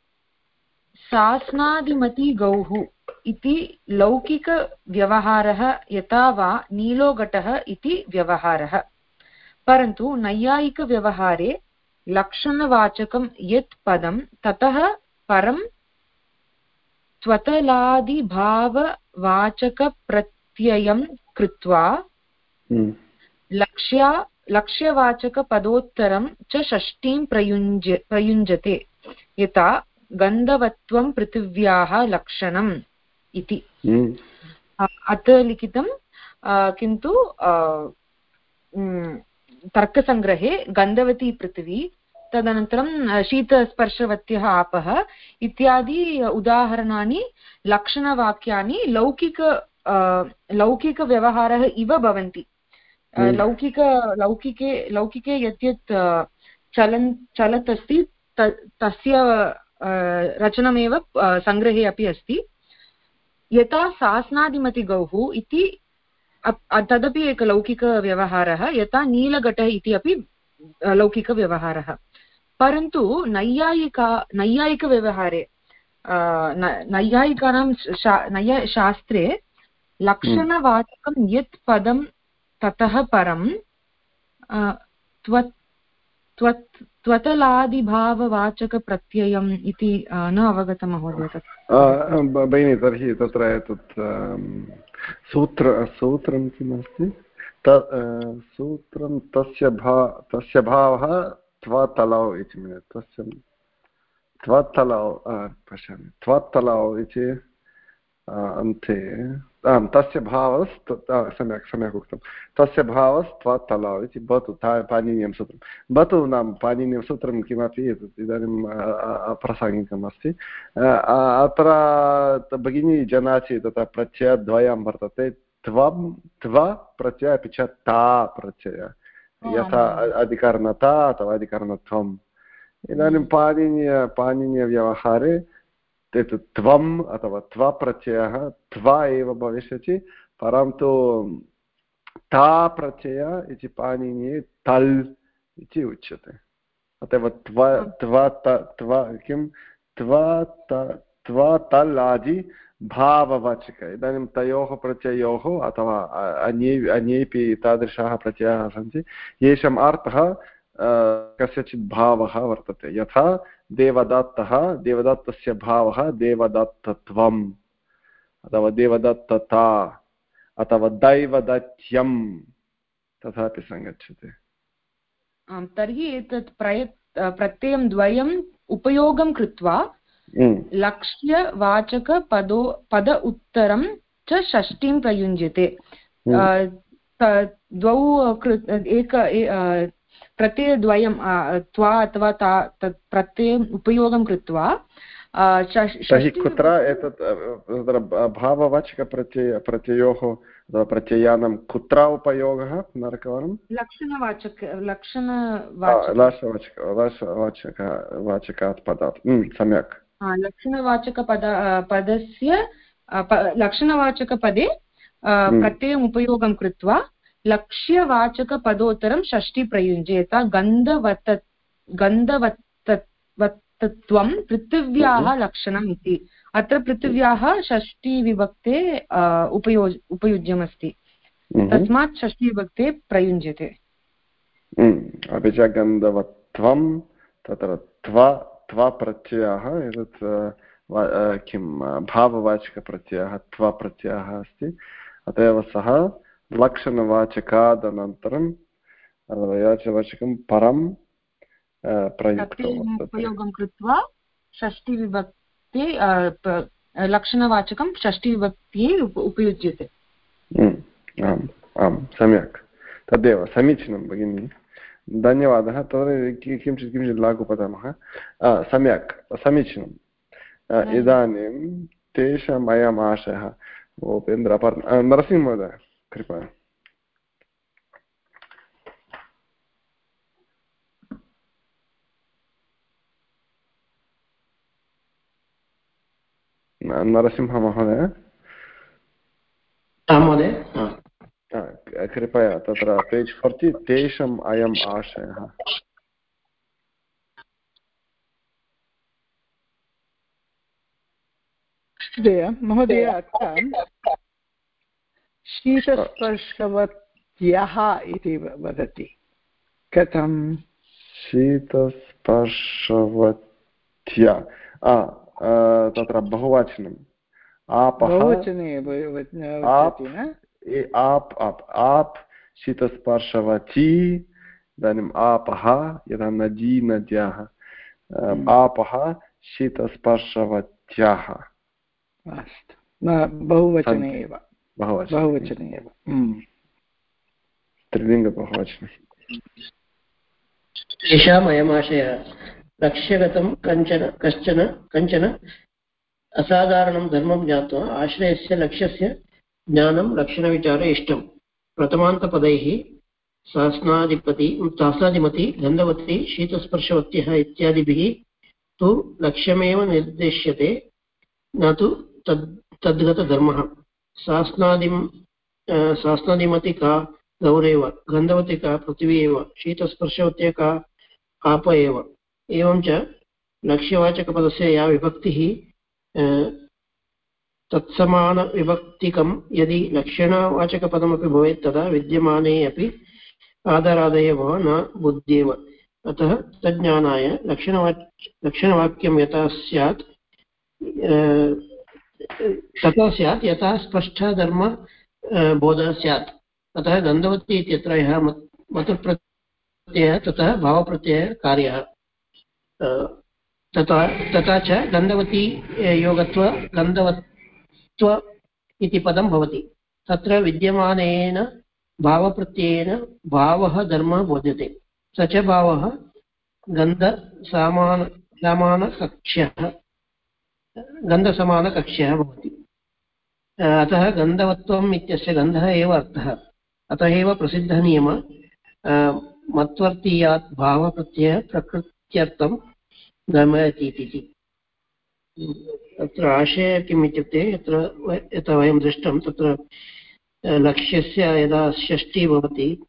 Speaker 5: सास्नादिमति गौः इति लौकिकव्यवहारः यथा वा नीलोघटः इति व्यवहारः। परन्तु नैयायिकव्यवहारे लक्षणवाचकं यत् पदं ततः परं त्वतलादिभाववाचकप्रत्ययं कृत्वा हम्म। लक्ष्या लक्ष्यवाचकपदोत्तरं च षष्ठीं प्रयुञ्ज प्रयुञ्जते यथा गन्धवत्वं पृथिव्याः लक्षणम् इति हम्म। अत्र लिखितं किन्तु तर्कसङ्ग्रहे गन्धवती पृथिवी तदनन्तरं शीतस्पर्शवत्यः आपः इत्यादि उदाहरणानि लक्षणवाक्यानि लौकिक लौकिकव्यवहारः इव भवन्ति हम्म। लौकिक लौकिके लौकिके यत् यत् चलन् चलत् अस्ति तस्य रचनमेव सङ्ग्रहे अपि अस्ति यथा सास्नादिमतिगौः इति तदपि एकः लौकिकव्यवहारः यथा नीलघटः इति अपि लौकिकव्यवहारः परन्तु नैयायिका नैयायिकव्यवहारे नैयायिकानां शा नैया शास्त्रे लक्षणवाचकं यत् पदं ततः परं त्वत् त्वत् त्वतलादिभाववाचकप्रत्ययम् इति न अवगतं महोदय तत्
Speaker 1: भगिनि तर्हि तत्र एतत् सूत्र, सूत्रं किमस्ति? त सूत्रं तस्य भा, तस्य भावः त्वतलौ इति तस्य त्वतलौ पश्यामि त्वतलौ इति अन्ते आम् तस्य भावस् सम्यक् सम्यक् उक्तं। तस्य भावस्त्वतलौ इति भवतु पाणिनीयं सूत्रं। भवतु नाम पाणिनीयं सूत्रं किमपि इदानीं प्रासङ्गिकम् अस्ति। अत्र भगिनी जानाति तत्र प्रत्ययद्वयं वर्तते। त्वं त्व प्रत्यय अपि च ता प्रत्यय। यथा अधिकरणता अथवा अधिकरणत्वम्। इदानीं पाणिनीय पाणिनीयव्यवहारे त्वम् अथवा त्वप्रत्ययः त्व एव भविष्यति परन्तु ता प्रत्यय इति पाणिनि तल् इति उच्यते। अत एव त्व त्व त्व किं? त्व त्व तल् आदि भाववाचक। इदानीं तयोः प्रत्ययोः अथवा अन्ये अन्येपि तादृशाः प्रत्ययाः सन्ति येषाम् अर्थः कस्यचित् भावः वर्तते। यथा देवदत्तः देवदत्तस्य भावः देवदत्तत्वम् अथवा देवदत्तता अथवा दैवदत्यं तथापि सङ्गच्छते।
Speaker 5: तर्हि एतत् प्रय प्रत्ययं द्वयम् उपयोगं कृत्वा लक्ष्यवाचकपदो पद उत्तरं च षष्टिं प्रयुञ्जते द्वौ एक प्रत्ययद्वयं त्वा अथवा ता तत् प्रत्ययम् उपयोगं कृत्वा
Speaker 1: तर्हि कुत्र एतत् तत्र भाववाचकप्रत्यय प्रत्ययोः प्रत्ययानां कुत्र उपयोगः पुनरेकवारं
Speaker 5: लक्षणवाचक लक्षण
Speaker 1: वाचक वाचकात् पदात्। सम्यक्।
Speaker 5: लक्षणवाचकपद पदस्य लक्षणवाचकपदे प्रत्ययम् उपयोगं कृत्वा लक्ष्यवाचकपदोत्तरं षष्ठी प्रयुञ्जेत गन्धवत गन्धवत्तत्वं पृथिव्याः हम्म। लक्षणम् इति अत्र पृथिव्याः षष्टिविभक्ते उपयोज उपयुज्यमस्ति। तस्मात् षष्टिविभक्ते प्रयुञ्जते।
Speaker 1: अपि च गन्धवत्वं तत्र त्व त्वप्रत्ययः एतत् किं भाववाचकप्रत्ययः त्वप्रत्ययः अस्ति अत एव सः लक्षणवाचकादनन्तरं याचवाचकं परं प्रयुक्तम्
Speaker 5: उपयोगं कृत्वा षष्टिविभक्ति लक्षणवाचकं षष्टिविभक्तिः उपयुज्यते।
Speaker 1: आम् आम् सम्यक्। तदेव समीचीनं भगिनि। धन्यवादः। तद् किञ्चित् किञ्चित् लागू वदामः सम्यक् समीचीनम्। इदानीं तेषाम् अयम् आशयः भूपेन्द्र नरसिंहमहोदय। कृपया नरसिंहमहोदय
Speaker 6: महोदय
Speaker 1: कृपया तत्र पेज् फोर्टि तेषाम् अयम् आशयः
Speaker 2: महोदय अत्र शीतस्पर्शवत्यः इति वदति। कथं
Speaker 1: शीतस्पर्शवत्या। तत्र बहुवचनम्। आपः आप् आप् आप् शीतस्पर्शवती इदानीम् आपः यदा नदी नद्याः हम्म। आपः शीतस्पर्शवत्याः।
Speaker 2: अस्तु। बहुवचने एव। बहुवचने एव
Speaker 1: त्रिलिङ्गबहुवचने
Speaker 6: तेषाम् अयमाशयः लक्ष्यगतं कञ्चन कश्चन कञ्चन असाधारणं धर्मं ज्ञात्वा आश्रयस्य लक्ष्यस्य ज्ञानं लक्षणविचारे इष्टं प्रथमान्तपदैः सहस्नाधिपति सहस्राधिमति गन्धवती शीतस्पर्शवत्यः इत्यादिभिः तु लक्ष्यमेव निर्दिश्यते न तु तद् तद्गतधर्मः शास्नादिं शास्नादिमति का गौरेव गन्धवती का पृथिवी एव शीतस्पर्शवत्या का आप एव। एवं च लक्ष्यवाचकपदस्य या विभक्तिः तत्समानविभक्तिकं यदि लक्षणवाचकपदमपि भवेत् तदा विद्यमाने अपि आदरादय भव न बुद्ध्येव अतः तज्ज्ञानाय लक्षणवाक् लक्षणवाक्यं यथा स्यात् तथा स्यात्, यथा स्पष्टधर्म बोधः स्यात्। अतः गन्धवती इत्यत्र यः मतुप्रत्ययः, ततः भावप्रत्ययः कार्यः। तथा तथा च गन्धवती योगत्व गन्धवत्व इति पदं भवति। तत्र विद्यमानेन भावप्रत्ययेन भावः धर्मः बोध्यते। स च भावः गन्धसामान समानकक्ष्यः गन्धसमानकक्ष्यः भवति। अतः गन्धवत्वम् इत्यस्य गन्धः एव अर्थः। अतः एव प्रसिद्धनियम। मत्वर्तीयात् भावप्रत्ययः प्रकृत्यर्थं गमयति इति। तत्र आशयः किम् इत्युक्ते, यत्र यथा वयं दृष्टं, तत्र लक्ष्यस्य यदा षष्टिः भवति,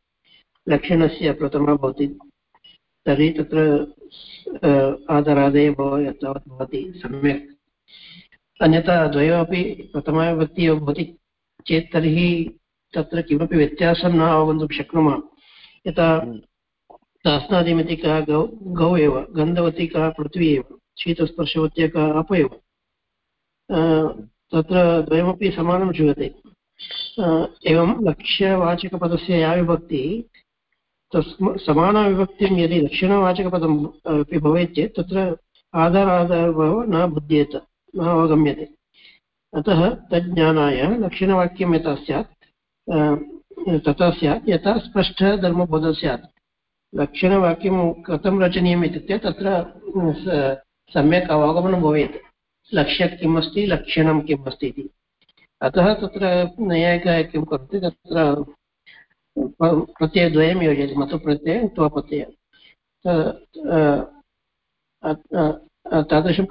Speaker 6: लक्षणस्य प्रथमा भवति, तर्हि तत्र आदरादे भव, यथावत् भवति, सम्यक्। अन्यथा द्वयोपि प्रथमाविभक्ति एव भवति। चेत् तर्हि तत्र किमपि व्यत्यासं न अवगन्तुं शक्नुमः। यथा शास्त्रादिमिति कः गौ गौ एव गन्धवती कः पृथ्वी एव शीतस्पर्शवत्या कः आप एव। तत्र द्वयमपि समानं श्रूयते। एवं लक्ष्यवाचकपदस्य या विभक्तिः तस्म समानविभक्तिं यदि लक्षणवाचकपदम् अपि भवेत् चेत् तत्र आधाराधारभावः न बुध्येत। अवगम्यते। अतः तज्ज्ञानाय लक्षणवाक्यं यथा स्यात् तथा स्यात्, यथा स्पष्टः धर्मबोधः स्यात् लक्षणवाक्यं कथं रचनीयम् इत्युक्ते तत्र सम्यक् अवगमनं भवेत्। लक्ष्य किम् अस्ति, लक्षणं किम् अस्ति इति। अतः तत्र नैयायिकाः किं करोति, तत्र प्रत्ययद्वयं योजयति, मतुप्रत्ययः त्वप्रत्ययः। तादृशं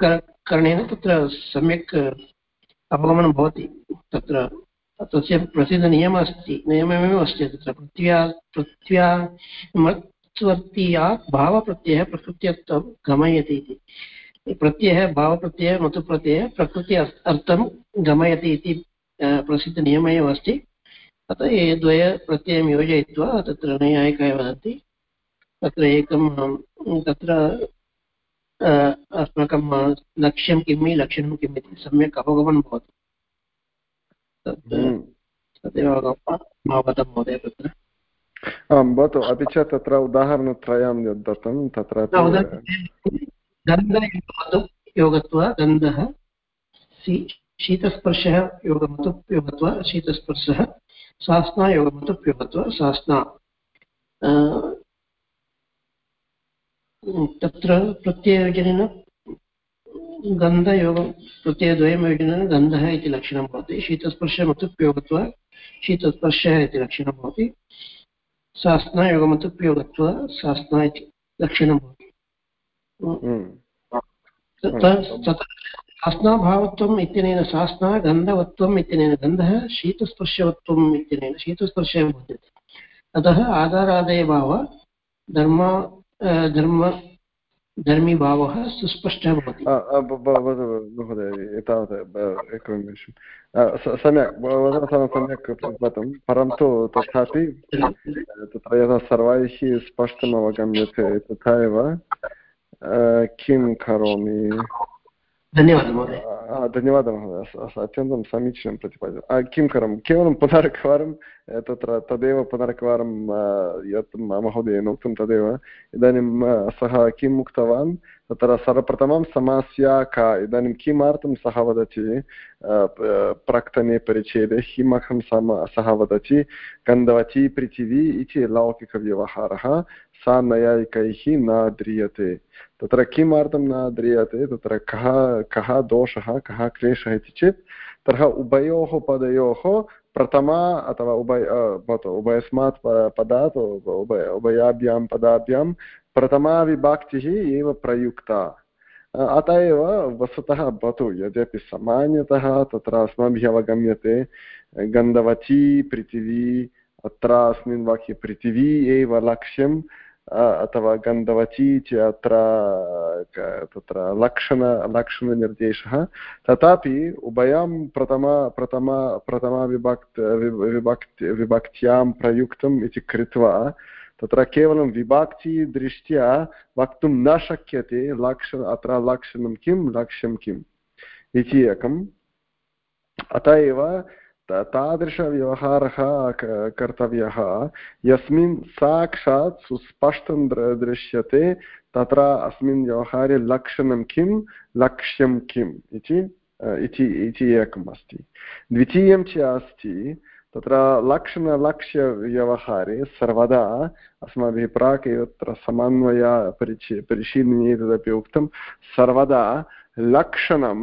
Speaker 6: करणेन तत्र सम्यक् अवगमनं भवति। तत्र तस्य प्रसिद्धनियमः अस्ति नियममेव अस्ति तत्र। पृथ्व्या पृथ्व्या मत्वर्तीयात् भावप्रत्ययः प्रकृत्यर्थं गमयति इति। प्रत्ययः, भावप्रत्ययः मतुप्रत्ययः प्रकृति अर्थं गमयति इति प्रसिद्धनियमः एव अस्ति। अतः ये द्वयप्रत्ययं योजयित्वा तत्र नैयायिकाः वदन्ति। तत्र एकं, तत्र अस्माकं लक्ष्यं किम् लक्षणं किम् इति सम्यक् अवगमनं भवति। हम्म। तदेव अवगतं महोदय तत्र?
Speaker 1: आं भवतु अपि च तत्र उदाहरणत्रयं यद् दत्तं तत्र
Speaker 6: योगत्वा गन्धः शीतस्पर्शः योगमतु योगत्वा शीतस्पर्शः सास्ना योगमतु योगत्वा सास्ना। तत्र प्रत्यययोजनेन गन्धयोगं प्रत्ययद्वयं योजनेन गन्धः इति लक्षणं भवति। शीतस्पर्शमतुप्योगत्वा शीतस्पर्शः इति लक्षणं भवति। सास्नायोगमतुप्योगत्वा सास्ना इति लक्षणं भवति। हम्म। सास्नाभावत्वम् इत्यनेन सास्ना गन्धवत्वम् इत्यनेन गन्धः शीतस्पर्शवत्वम् इत्यनेन शीतस्पर्शः भवति। अतः आधारादयभाव धर्म धर्म धर्मीभावः सुस्पष्टः भवति।
Speaker 1: महोदय, एतावत् एकनिमिषं सम्यक् सम्यक् कृतं परन्तु तथापि तत्र यदा सर्वैः स्पष्टम् अवगम्यते तथा एव किं करोमि?
Speaker 6: धन्यवादः, महोदय.
Speaker 1: धन्यवादः, महोदय. अत्यन्तं समीचीनं प्रतिपादितं. किं करोमि? केवलं पुनरेकवारं तत्र तदेव पुनरेकवारं यत् महोदयेन उक्तं तदेव. इदानीं सः किम् उक्तवान्? तत्र सर्वप्रथमं समस्या का, इदानीं किमर्थं सः वदति? प्राक्तने परिच्छेदे किमर्थं सम, सः वदति? गन्धवती पृथिवी इति लौकिकव्यवहारः, सा नैयायिकैः न ध्रियते। तत्र किमर्थं न ध्रियते? तत्र कः कः दोषः, कः क्लेशः इति चेत्, तर्हि उभयोः पदयोः प्रथमा अथवा उभय भवतु, उभयस्मात् पदात्, उभय, उभयाभ्यां पदाभ्यां प्रथमा विभक्तिः एव प्रयुक्ता। अत एव वस्तुतः भवतु। यद्यपि सामान्यतः तत्र अस्माभिः अवगम्यते, गन्धवती पृथिवी, अत्र अस्मिन् वाक्ये पृथिवी एव लक्ष्यं अथवा गन्धवती च अत्र तत्र लक्षण, लक्षणनिर्देशः। तथापि उभयं प्रथमा प्रथमा, प्रथमाविभक्त, विभक्ति, विभक्त्यां प्रयुक्तम् इति कृत्वा तत्र केवलं विभक्तिदृष्ट्या वक्तुं न शक्यते लक्ष अत्र लक्षणं किं, लक्ष्यं किम्? इति एकम्। अत एव तादृशव्यवहारः कर्तव्यः। यस्मिन् साक्षात् सुस्पष्टं दृश्यते, तत्र अस्मिन् व्यवहारे लक्षणं किं, लक्ष्यं किम्? इति इति एकम् अस्ति। द्वितीयं च अस्ति तत्र लक्षणलक्ष्यव्यवहारे सर्वदा अस्माभिः प्राक् एव तत्र समन्वय परिचय परिशीलने तदपि उक्तं, सर्वदा लक्षणं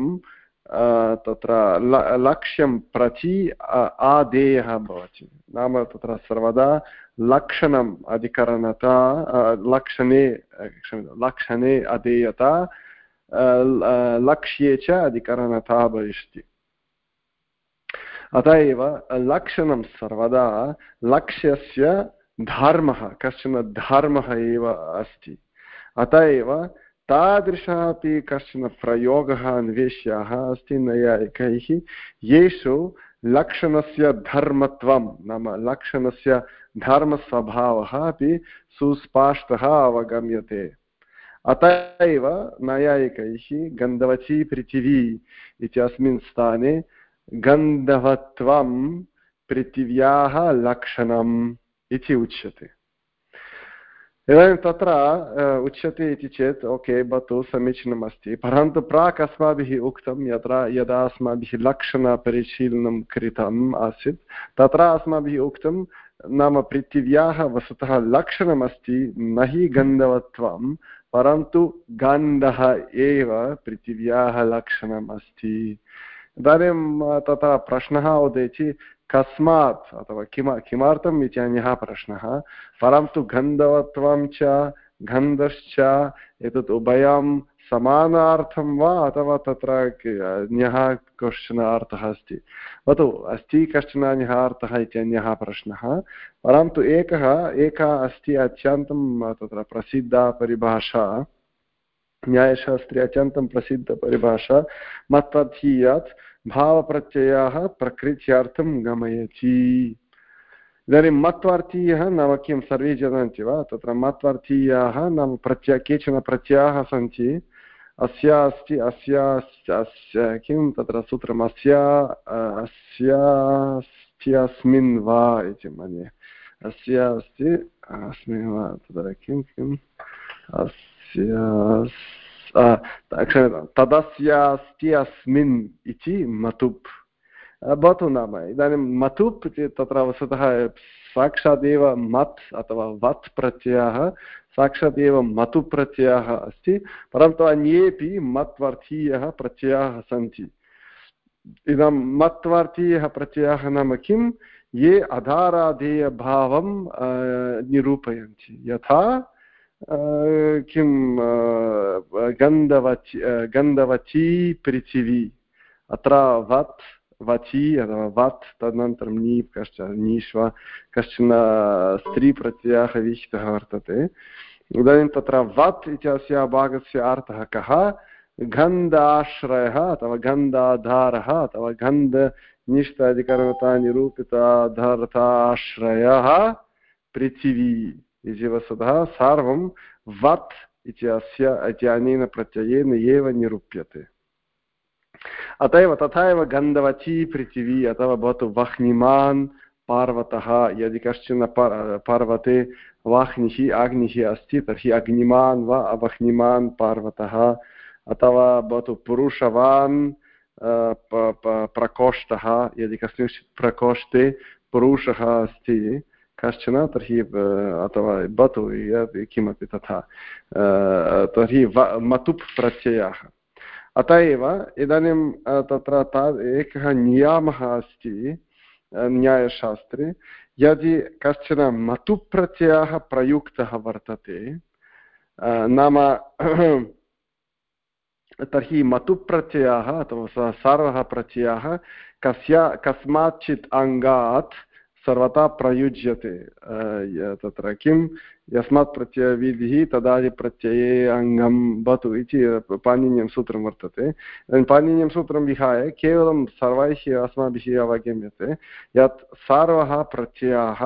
Speaker 1: तत्र लक्ष्यं प्रति आदेयः भवति। नाम तत्र सर्वदा लक्षणम् अधिकरणता लक्षणे लक्षणे अधेयता लक्ष्ये च अधिकरणता भविष्यति। अत एव लक्षणं सर्वदा लक्ष्यस्य धर्मः, कश्चन धर्मः एव अस्ति। अत एव तादृशः अपि कश्चन प्रयोगः, अन्वेष्याः अस्ति नैयायिकैः येषु लक्षणस्य धर्मत्वं, नाम लक्षणस्य धर्मस्वभावः अपि सुस्पष्टः अवगम्यते। अत एव नैयायिकैः गन्धवची पृथिवी इत्यस्मिन् स्थाने गन्धवत्वं पृथिव्याः लक्षणम् इति उच्यते। इदानीं तत्र उच्यते इति चेत्, ओके, भवतु समीचीनम् अस्ति परन्तु प्राक् अस्माभिः उक्तं यत्र, यदा अस्माभिः लक्षणपरिशीलनं कृतम् आसीत्, तत्र अस्माभिः उक्तं, नाम पृथिव्याः वस्तुतः लक्षणमस्ति न हि गन्धवत्वं परन्तु गन्धः एव पृथिव्याः लक्षणम् अस्ति इदानीं तत्र प्रश्नः उदेति कस्मात्, अथवा किम, किमर्थम् इति अन्यः प्रश्नः। परन्तु गन्धवत्वं च, गन्धश्च, एतत् उभयं समानार्थं वा, अथवा तत्र अन्यः कश्चन अर्थः अस्ति? भवतु अस्ति कश्चन अन्यः अर्थः इति अन्यः प्रश्नः। परन्तु एकः, एका अस्ति अत्यन्तं तत्र प्रसिद्धा परिभाषा। न्यायशास्त्रे अत्यन्तं प्रसिद्धपरिभाषा मत्वर्थीयात् भावप्रत्ययः प्रकृत्यार्थं गमयति। इदानीं मत्वार्थीयः नाम किं? सर्वे जानन्ति वा? तत्र मत्वार्थीयाः नाम प्रत्यय केचन प्रत्ययाः सन्ति। अस्य अस्ति, अस्य अस्य किं? तत्र सूत्रम् अस्य अस्यास्त्यस्मिन् वा इति मन्ये। अस्य अस्ति, अस्मिन् वा? तत्र किं किम् अस्य तदस्यास्ति अस्मिन् इति मतुप् भवतु नाम इदानीं मतुप् तत्र वस्तुतः साक्षादेव मत् अथवा वत् प्रत्ययः साक्षात् एव मतु प्रत्ययः अस्ति परन्तु अन्येपि मत्वर्थीयः प्रत्ययाः सन्ति इदं मत्वार्थीयः प्रत्ययः नाम किं ये अधाराधेयभावं निरूपयन्ति यथा किं गन्धवची गन्धवची पृथिवी अत्र वत् वची अथवा वत् तदनन्तरं नीप् कश्चन नीश्व कश्चन स्त्रीप्रत्ययः विहितः वर्तते इदानीं तत्र वत् इत्यस्य भागस्य अर्थः कः गन्धाश्रयः अथवा गन्धाधारः अथवा गन्धनिष्ठाधिकरणता निरूपिताधारताश्रयः पृथिवी इति वस्तुतः सर्वं वत् इत्यस्य इत्यनेन प्रत्ययेन एव निरूप्यते। अत एव तथा एव गन्धवची पृथिवी अथवा भवतु वह्निमान् पार्वतः, यदि कश्चन पर्वते वाह्निः अग्निः अस्ति, तर्हि अग्निमान् वा अवह्निमान् पार्वतः अथवा भवतु पुरुषवान् प्रकोष्ठः, यदि कस्मिंश्चित् प्रकोष्ठे पुरुषः अस्ति कश्चन, तर्हि अथवा भवतु किमपि तथा तर्हि मतुप् प्रत्ययः। अत एव, इदानीं तत्र ता, एकः नियामः अस्ति न्यायशास्त्रे, यदि कश्चन मतुप्रत्ययः प्रयुक्तः वर्तते नाम, तर्हि मतुप्रत्ययः अथवा सर्वः प्रत्ययः, कस्य, कस्माच्चित् अङ्गात् सर्वथा प्रयुज्यते तत्र किं यस्मात् प्रत्ययविधिः तदादिप्रत्यये अङ्गं भवतु इति पाणिनीयं सूत्रं वर्तते। पाणिनीयं सूत्रं विहाय केवलं सर्वैः अस्माभिः अवगम्यते यत् सर्वः प्रत्ययाः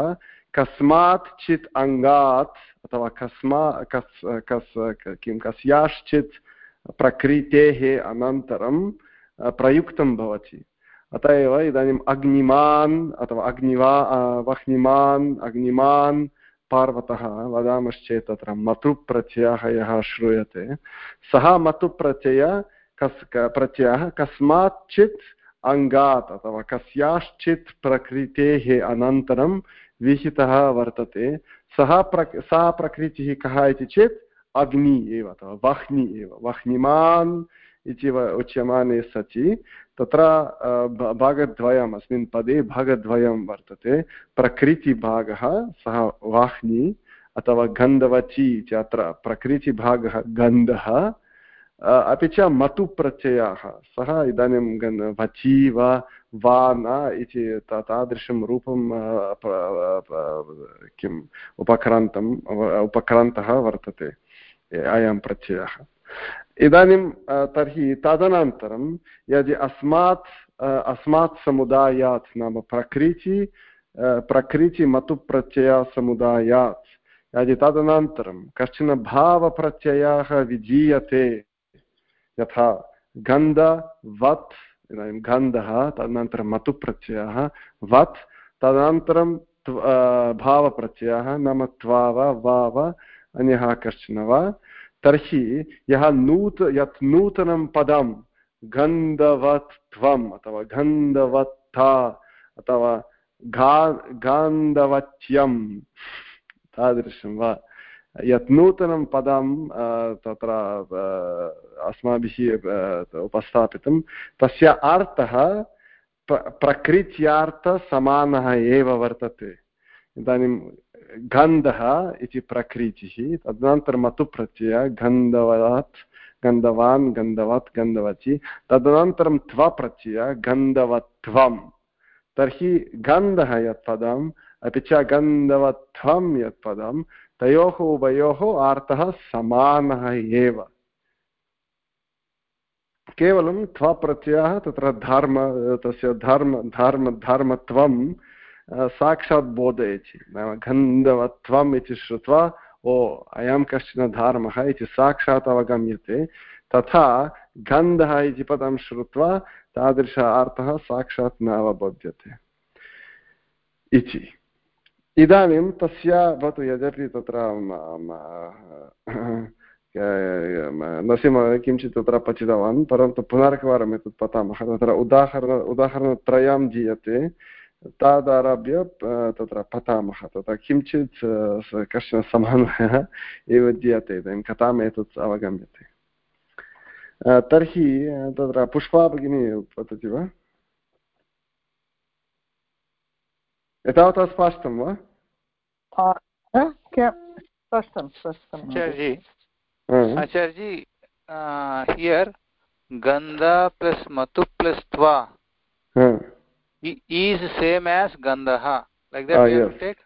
Speaker 1: कस्मात् अङ्गात् अथवा कस्मा, कस् कस्, किं, कस्याश्चित् प्रकृतेः अनन्तरं प्रयुक्तं भवति। अत एव इदानीम् अग्निमान् अथवा अग्निवा वह्निमान् अग्निमान् पार्वतः वदामश्चेत् तत्र मतुप्रत्ययः यः श्रूयते सः मतुप्रत्यय कस् प्रत्ययः कस्माच्चित् अङ्गात् अथवा कस्याश्चित् प्रकृतेः अनन्तरं विहितः वर्तते सः प्र सा प्रकृतिः कः इति चेत् अग्नि एव अथवा वह्नि एव वह्निमान् इति उच्यमाने सति। तत्र भागद्वयम्, अस्मिन् पदे भागद्वयं वर्तते। प्रकृतिभागः, सः वाह्नि, अथवा गन्धवची इति अत्र प्रकृतिभागः, गन्धः। अपि च मतुप्रत्ययः, सः इदानीं गन् वची वा वा न इति तादृशं रूपं किम्, उपक्रान्तम् उपक्रान्तः वर्तते अयं प्रत्ययः। इदानीं तर्हि तदनन्तरं यदि अस्मात् अस्मात् समुदायात् नाम प्रकृति प्रकृतिमतुप्रत्ययसमुदायात् यदि तदनन्तरं कश्चन भावप्रत्ययः विधीयते, यथा गन्ध, वत्, इदानीं गन्धः, तदनन्तरं मतुप्रत्ययः, वत्, तदनन्तरं भावप्रत्ययः, नाम त्वा वा वा, अन्यः कश्चन वा तर्हि यः नूत, यत् नूतनं पदं गन्धवत्वम् अथवा गन्धवत्ता अथवा गा गान्धवत्यं तादृशं वा। यत् नूतनं पदं तत्र अस्माभिः उपस्थापितं, तस्य अर्थः प्रकृत्यार्थसमानः एव वर्तते। इदानीं गन्धः इति प्रकृतिः, तदनन्तरं मतुप्रत्यय, गन्धवत्, गन्धवान्, गन्धवत्, गन्धवती, तदनन्तरं त्वप्रत्यय, गन्धवत्वं। तर्हि गन्धः यत् पदम् अपि च गन्धवत्वं यत् पदं तयोः उभयोः अर्थः समानः एव। केवलं त्वप्रत्ययः, तत्र धर्म, तस्य धर्म धर्म, धर्मत्वं साक्षात् बोधयति नाम गन्धवत्वम् इति श्रुत्वा ओ अयं कश्चन धर्मः इति साक्षात् अवगम्यते तथा गन्धः इति पदं श्रुत्वा तादृश अर्थः साक्षात् न अवबोध्यते इति इदानीं तस्य भवतु यद्यपि तत्र नरसिंह किञ्चित् तत्र पठितवान् परन्तु पुनरेकवारम् एतत् पठामः तत्र उदाहरण उदाहरणत्रयं दीयते तादारभ्य तत्र पठामः तत्र किञ्चित् कश्चन समन्वयः एव दीयते इदानीं कथाम् एतत् अवगम्यते। तर्हि तत्र पुष्पा भगिनी पतति वा? एतावता स्पष्टं वा?
Speaker 2: स्पष्टं स्पष्टम्
Speaker 4: आचार्यजी आचार्यजी हियर् गन्धा प्लस् मतु प्लस् त्वा। Is same as gandaha like that we yes. have to take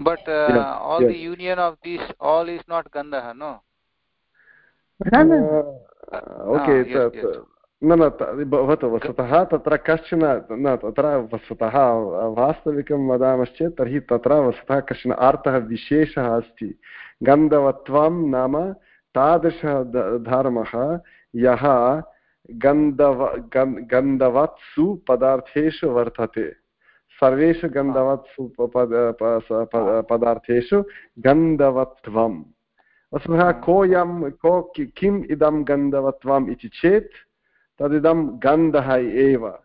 Speaker 4: but uh, yes, all yes. the union of these all is not gandaha no
Speaker 1: okay न न भवतु वस्तुतः तत्र कश्चन न तत्र वस्तुतः वास्तविकं वदामश्चेत् तर्हि तत्र वस्तुतः कश्चन अर्थः विशेषः अस्ति गन्धवत्वं नाम तादृशः धर्मः यः गन्धव गन्धवत्सु पदार्थेषु वर्तते। सर्वेषु गन्धवत्सु पद पदार्थेषु गन्धवत्वम्। वस्तुतः कोऽयं को किम् इदं गन्धवत्वम् इति चेत् तदिदं गन्धः एव।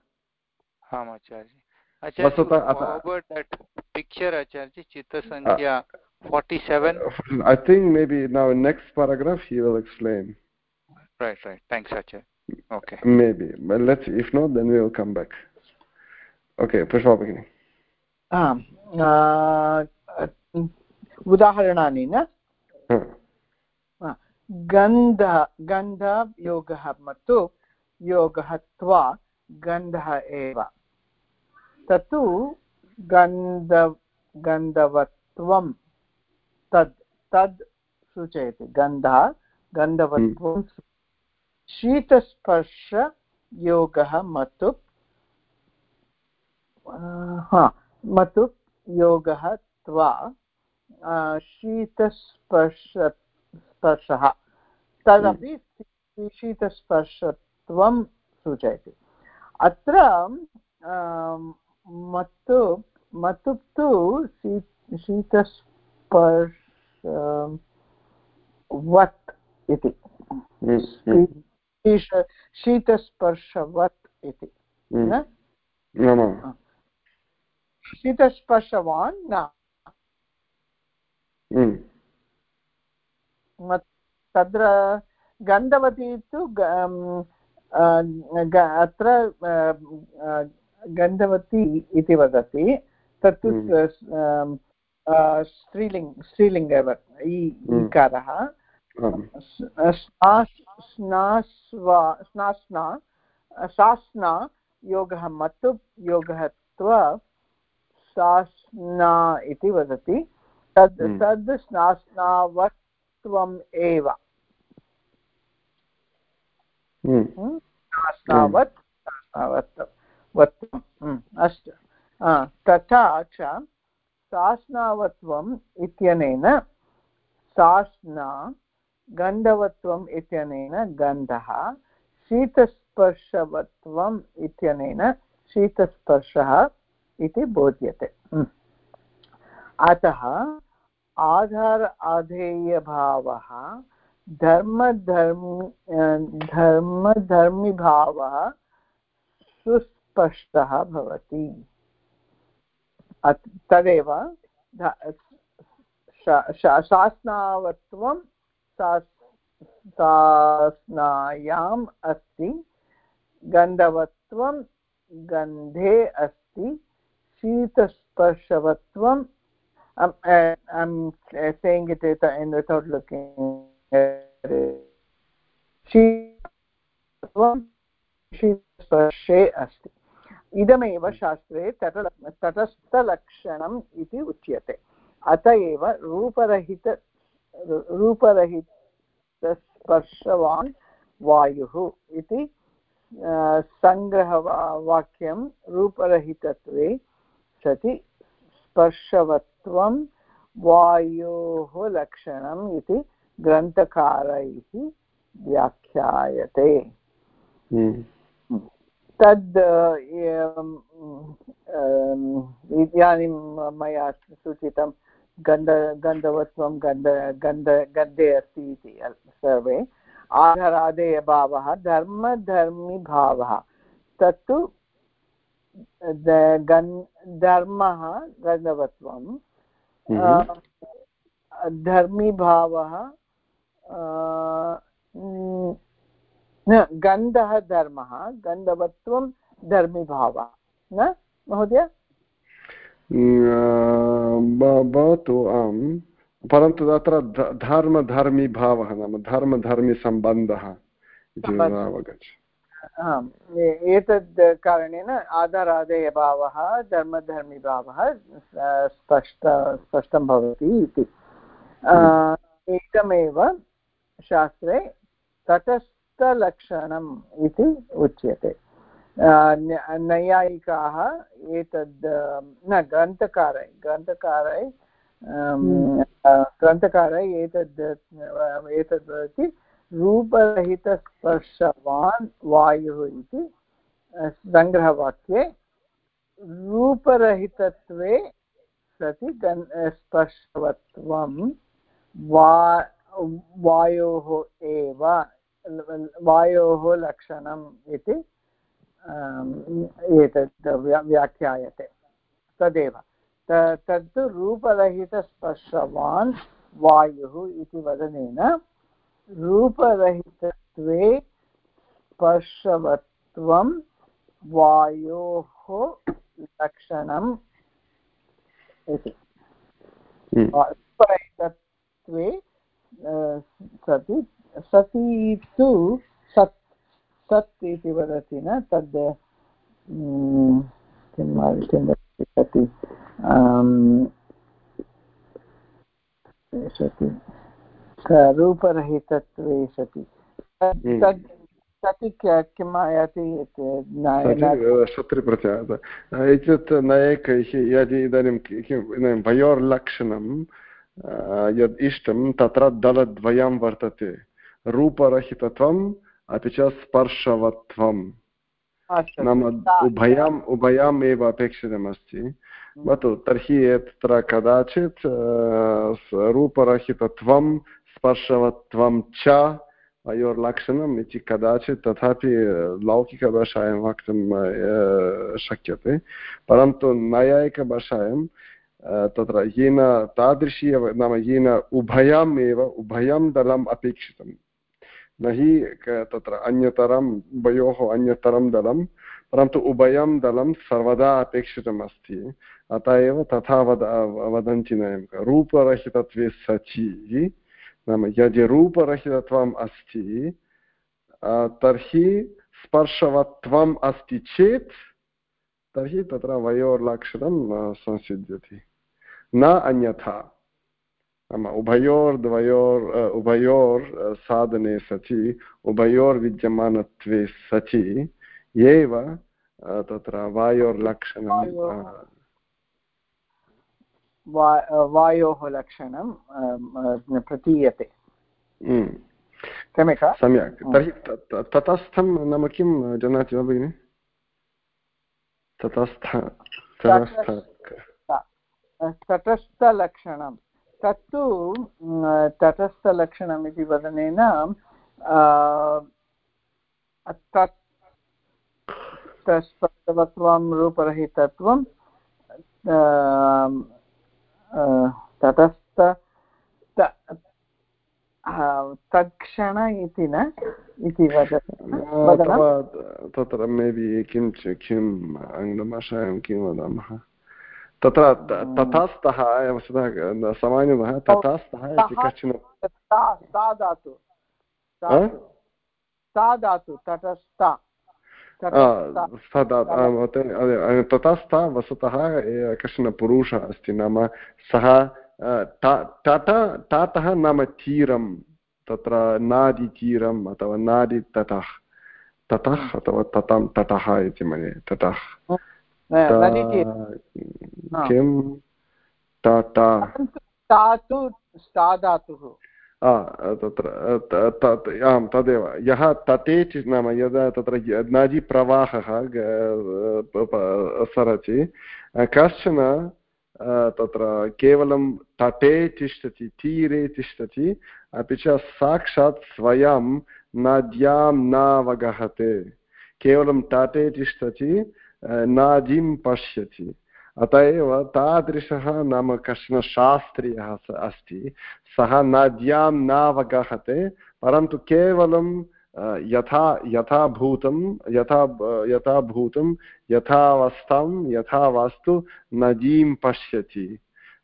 Speaker 4: Right, right. Thanks, Achar. Okay.
Speaker 1: Maybe but let's if not then we will come back. Okay pushpa begini
Speaker 2: आम् उदाहरणानि न? गन्ध गन्धयोगः मतु योगः त्वा गन्धः एव। तत्तु गन्ध गन्धवत्वं तद् तद् सूचयति। गन्धः गन्धवत्वं शीतस्पर्शयोगः मतुप् हा, मतुप् योगः त्वा शीतस्पर्श स्पर्शः तदपि शीतस्पर्शत्वं सूचयति। अत्र मतु, मतुप् तु शीतस्पर्श, वत् इति। शीतस्पर्शवत् इति शीतस्पर्शवान् न। तत्र गन्धवती तु अत्र गन्धवती इति वदति तत्तु स्त्रीलिङ्ग् स्त्रीलिङ्ग् एव स्नास्ना शास्ना योगः मतु योगः त्व शास्ना इति वदति। तद् तद् स्नास्नावत्वम् एव। स्नास्नावत् वत्वम् अस्तु। तथा च सास्नावत्वम् इत्यनेन सास्ना गन्धवत्वम् इत्यनेन गन्धः, शीतस्पर्शवत्वम् इत्यनेन शीतस्पर्शः इति बोध्यते। अतः आधार आधेयभावः, धर्मधर्मि धर्मधर्मिभावः सुस्पष्टः भवति। तदेव शासनावत्वं शासनायाम् अस्ति गन्धवत्वं गन्धे अस्ति शीतस्पर्शवत्वं I'm, I'm saying it without looking at it. शीतत्वं शीतस्पर्शे अस्ति। इदमेव शास्त्रे तट तटस्थलक्षणम् इति उच्यते। अत एव रूपरहित रूपरहितस्पर्शवान् वायुः इति सङ्ग्रहवाक्यं रूपरहितत्वे सति स्पर्शवत्वं वायोः लक्षणम् इति ग्रन्थकारैः व्याख्यायते हम्म। तद् इदानीं मया सूचितं गन्ध गन्धवत्वं गन्ध गन्ध गन्धे अस्ति इति सर्वे। आधारादेयभावः धर्मधर्मिभावः। तत्तु धर्मः गन्धवत्वं। हम्म। धर्मीभावः न गन्धः धर्मः गन्धवत्वं धर्मिभावः। न महोदय?
Speaker 1: भवतु आम् परन्तु तत्र धर्मधर्मीभावः नाम धर्मधर्मिसम्बन्धः इति अवगच्छ
Speaker 2: आम् एतद् कारणेन आधारादेयभावः धर्मधर्मिभावः स्पष्ट स्पष्टं भवति इति एकमेव शास्त्रे तटस्थलक्षणम् इति उच्यते नैयायिकाः एतद् न ग्रन्थकारै ग्रन्थकारै ग्रन्थकारै एतद् एतद् वदति रूपरहितस्पर्शवान् वायुः इति सङ्ग्रहवाक्ये रूपरहितत्वे सति गन् स्पर्शवत्वं वा वायोः एव वायोः लक्षणम् इति एतत् व्याख्यायते। तदेव। तत्तु रूपरहितस्पर्शवान् वायुः इति वदनेन रूपरहितत्वे स्पर्शवत्वं वायोः लक्षणम् इति। हम्म। रूपरहितत्वे सति सति तु सत् सत् इति वदति न? तद् किं किं सति सति रूपरहितत्वे सति। तद् सति किम् आयाति
Speaker 1: एतत् नयकैः यदि इदानीं किम् इदानीं वयोर्लक्षणं यद् इष्टं तत्र दलद्वयं वर्तते। रूपरहितत्वम् अपि च स्पर्शवत्वं नाम उभयम् उभयम् एव अपेक्षितमस्ति। भवतु तर्हि तत्र कदाचित् रूपरहितत्वं स्पर्शवत्वं च वयोर्लक्षणम् इति कदाचित् तथापि लौकिकभाषायां वक्तुं शक्यते परन्तु नैयायिकभाषायां तत्र येन तादृशी नाम येन उभयम् एव उभयं दलम् अपेक्षितं न हि तत्र अन्यतरं, उभयोः अन्यतरं दलं परन्तु उभयं दलं सर्वदा अपेक्षितम् अस्ति। अतः एव तथा वद, वदन्ति नयं। रूपरहितत्वे सचि, नाम यदि रूपरहितत्वम् अस्ति तर्हि स्पर्शवत्वम् अस्ति चेत्, तर्हि तत्र वयोर्लक्षणं संसिद्ध्यति न अन्यथा। नाम उभयोर्द्वयोर् उभयोर् साधने सचि उभयोर्विद्यमानत्वे सचि एव तत्र वायोर्लक्षणं
Speaker 2: वायोः लक्षणं प्रतीयते क्षम्यता
Speaker 1: सम्यक् तर्हि ततस्थं नाम किं जानाति वा भगिनि ततस्थ
Speaker 2: तटस्थलक्षणं तत्तु तटस्थलक्षणम् इति वदनेन तत्त्वं रूपरहितत्वं ततस्त तत्क्षण इति न इति
Speaker 1: तत्र मेबि किं किम् आङ्ग्लभाषायां किं वदामः? तत्र तथास्तः वस्तुतः सामान्यतः तथास्तः इति कश्चन
Speaker 2: दातु सा दातु तटस्थ
Speaker 1: ततस्थ वस्तुतः कश्चन पुरुषः अस्ति नाम सः टाटः नाम तीरं तत्र नादितीरम् अथवा नादितटः ततः अथवा ततं तटः इति मन्ये तटः। किं टाटा तत्र आं तदेव। यः तटे नाम यदा तत्र नदीप्रवाहः सरति कश्चन तत्र केवलं तटे तिष्ठति तीरे तिष्ठति अपि च साक्षात् स्वयं नद्यां नावगहते। केवलं तटे तिष्ठति नदीं पश्यति अत एव तादृशः नाम कश्चन शास्त्रीयः अस्ति सः नद्यां नावगहते परन्तु केवलं यथा यथा भूतं यथा यथा भूतं यथावस्थां यथा वास्तु नदीं पश्यति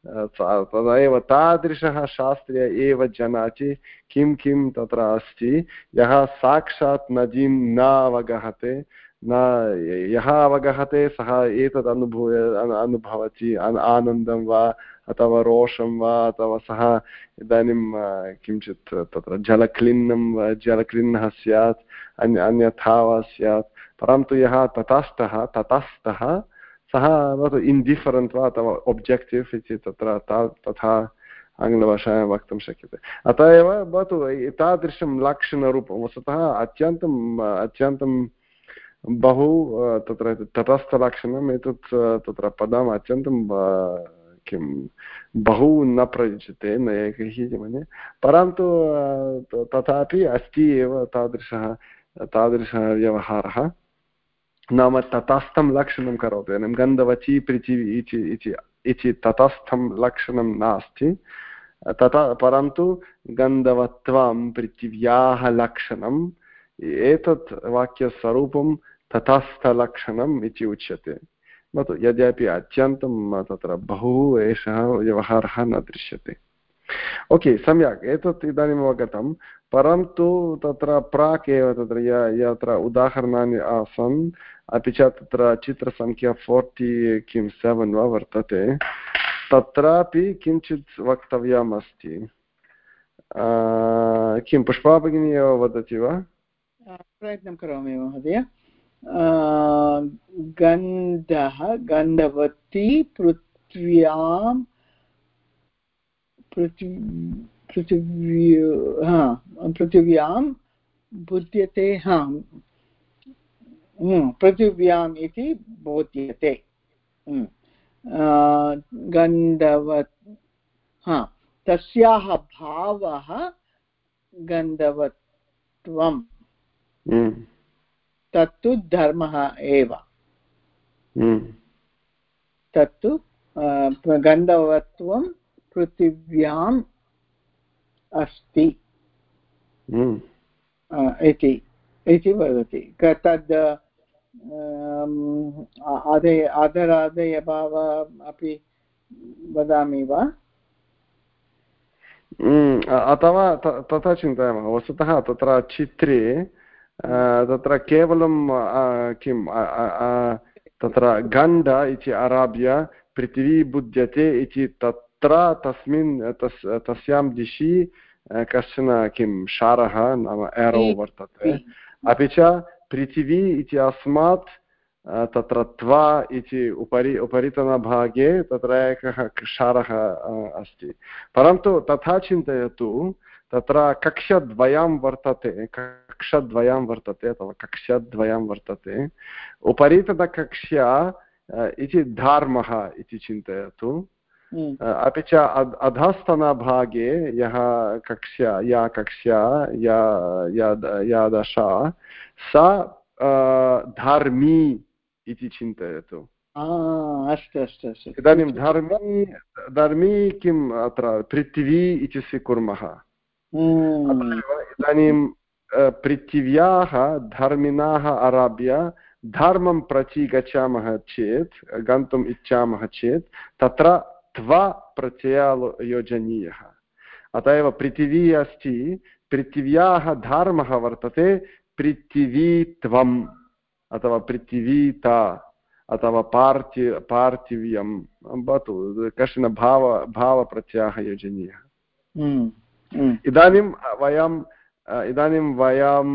Speaker 1: तदेव तादृशः शास्त्रीय एव जानाति किं किं तत्र अस्ति यः साक्षात् नदीं न अवगहते न, यः अवगहते, सः एतद् अनुभूय अनुभवति आनन्दं वा, अथवा रोषं वा, अथवा सः इदानीं किञ्चित् तत्र जलक्लिन्नं जलक्लिन्नः स्यात्, अन्य, अन्यथा वा स्यात्, परन्तु यः ततस्थः ततस्थः सः भवतु इन्डिफरेण्ट् वा, अथवा ओब्जेक्टिव् इति तत्र तथा आङ्ग्लभाषायां वक्तुं शक्यते। अतः एव, भवतु, एतादृशं लक्षणरूपं, वस्तुतः अत्यन्तम् अत्यन्तं बहु तत्र तटस्थलक्षणम् एतत् तत्र पदम् अत्यन्तं किं, बहु न प्रयुज्यते न एकैः मन्ये परन्तु तथापि अस्ति एव तादृशः तादृशः व्यवहारः। नाम तटस्थं लक्षणं करोति, इदानीं गन्धवची पृथिवी इति इति तटस्थं लक्षणं नास्ति। तथा, परन्तु गन्धवत्वं, पृथिव्याः लक्षणम्, एतत् वाक्यस्वरूपं तथास्थलक्षणम् इति उच्यते। यद्यपि अत्यन्तं तत्र बहु एषः व्यवहारः न दृश्यते। ओके, सम्यक्। एतत् इदानीम् अवगतं। परन्तु तत्र प्राक् एव तत्र यत्र उदाहरणानि आसन्, अपि च तत्र चित्रसङ्ख्या फोर्टि किं सेवेन् वा वर्तते, तत्रापि किञ्चित् वक्तव्यम् अस्ति। किं पुष्पा भगिनी एव वदति वा?
Speaker 2: प्रयत्नं करोमि महोदय। गन्धः गन्धवती पृथ्व्यां पृथिवी हा पृथिव्यां बुध्यते हा पृथिव्याम् इति बोध्यते गन्धवत् हा तस्याः भावः गन्धवत्वम् तत्तु धर्मः एव
Speaker 1: हम्म।
Speaker 2: तत्तु गन्धवत्वं पृथिव्याम् अस्ति
Speaker 1: हम्म।
Speaker 2: इति इति वदति तद् आदय आदरादयभाव अपि वदामि वा
Speaker 1: हम्म। अथवा तथा चिन्तयामः वस्तुतः तत्र चित्रे तत्र केवलं किं तत्र गण्ड इति आरभ्य पृथिवी बुध्यते इति तत्र तस्मिन् तस् तस्यां दिशि कश्चन किं शारः नाम एरो वर्तते अपि च पृथिवी इति अस्मात् तत्र त्वा इति उपरि उपरितनभागे तत्र एकः क्षारः अस्ति परन्तु तथा चिन्तयतु तत्र कक्षद्वयं वर्तते कक्षद्वयं वर्तते अथवा कक्षद्वयं वर्तते। उपरितनकक्ष्या इति धार्मः इति चिन्तयतु। अपि च अधस्तनभागे यः कक्ष्या या कक्ष्या या या दशा सा धर्मी इति चिन्तयतु।
Speaker 2: अस्तु अस्तु अस्तु।
Speaker 1: इदानीं धर्मी धर्मी किम् अत्र पृथिवी इति स्वीकुर्मः? इदानीं पृथिव्याः धर्मिणाः आरभ्य धर्मं प्रति गच्छामः चेत् गन्तुम् इच्छामः चेत् तत्र त्वा प्रत्यया योजनीयः। अत एव पृथिवी अस्ति पृथिव्याः धर्मः वर्तते पृथिवीत्वम् अथवा पृथिवीता अथवा पार्थि पार्थिव्यं भवतु कश्चन भाव भावप्रत्ययः योजनीयः।
Speaker 2: हम्म।
Speaker 1: इदानीं वयं इदानीं वयं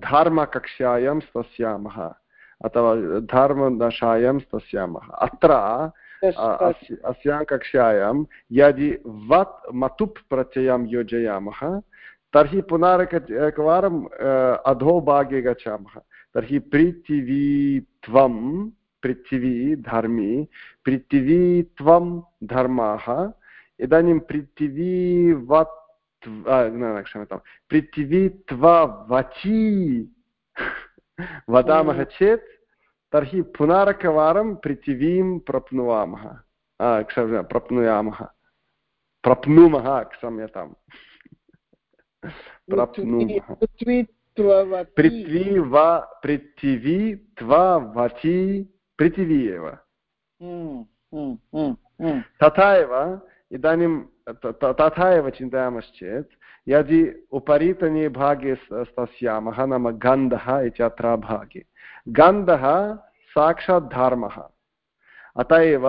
Speaker 1: धर्मकक्षायां स्थास्यामः अथवा धर्मदशायां स्थास्यामः अत्र अस्यां कक्षायां यदि वत् मतुप् प्रत्ययं योजयामः तर्हि पुनरेक एकवारम् अधोभागे गच्छामः। तर्हि पृथिवीत्वं पृथिवी धर्मी पृथिवीत्वं धर्माः। इदानीं पृथिवीवत् न क्षम्यतां पृथिवीत्ववची वदामः चेत् तर्हि पुनरेकवारं पृथिवीं प्राप्नुवामः प्राप्नुयामः प्राप्नुमः क्षम्यताम् प्राप्नुमः पृथ्वी वा पृथिवी त्ववची पृथिवी एव
Speaker 2: हम्म, हम्म, हम्म,
Speaker 1: तथा एव इदानीं तथा एव चिन्तयामश्चेत् यदि उपरितने भागे स्थास्यामः नाम गन्धः इत्यत्र भागे गन्धः साक्षात् धर्मः अत एव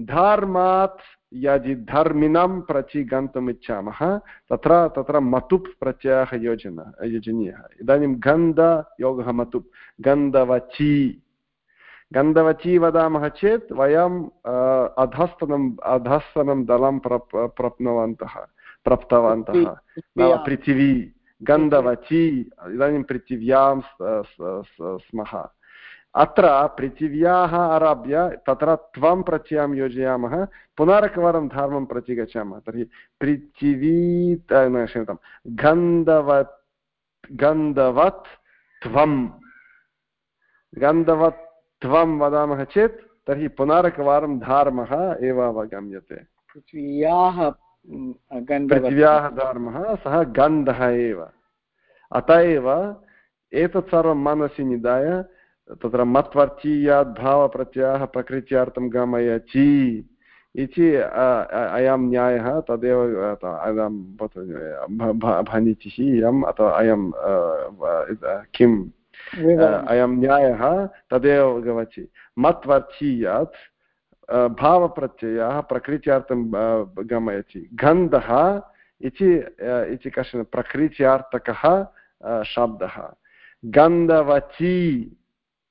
Speaker 1: धर्मात् यदि धर्मिणं प्रति गन्तुम् इच्छामः तत्र तत्र मतुप् प्रत्ययः योजन योजनीयः इदानीं गन्धयोगः मतुप् गन्धवची गन्धवची वदामः चेत् वयम् अधस्तनम् अधस्तनं दलं प्रप् प्राप्नुवन्तः प्राप्तवन्तः। पृथिवी गन्धवची इदानीं पृथिव्यां स्मः। अत्र पृथिव्याः आरभ्य तत्र त्वं प्रत्ययं योजयामः पुनरेकवारं धर्मं प्रति गच्छामः। तर्हि पृथिवी क्षम्यतां। गन्धवत् गन्धवत् त्वं गन्धवत् त्वं वदामः चेत् तर्हि पुनरेकवारं धर्मः एव अवगम्यते।
Speaker 2: पृथिव्याः
Speaker 1: पृथिव्याः धर्मः सः गन्धः एव। अत एव एतत् सर्वं मनसि निधाय तत्र मत्वर्थीयात् भावप्रत्ययः प्रकृत्यार्थं गमयचि इति अयं न्यायः तदेव भनिचिः इयम् अथवा अयं किम्। अयं न्यायः तदेव गवचि मत्वर्थीयात् भावप्रत्ययः प्रकृत्यार्थं गमयति। गन्धः इति कश्चन प्रकृत्यार्थकः शब्दः। गन्धवची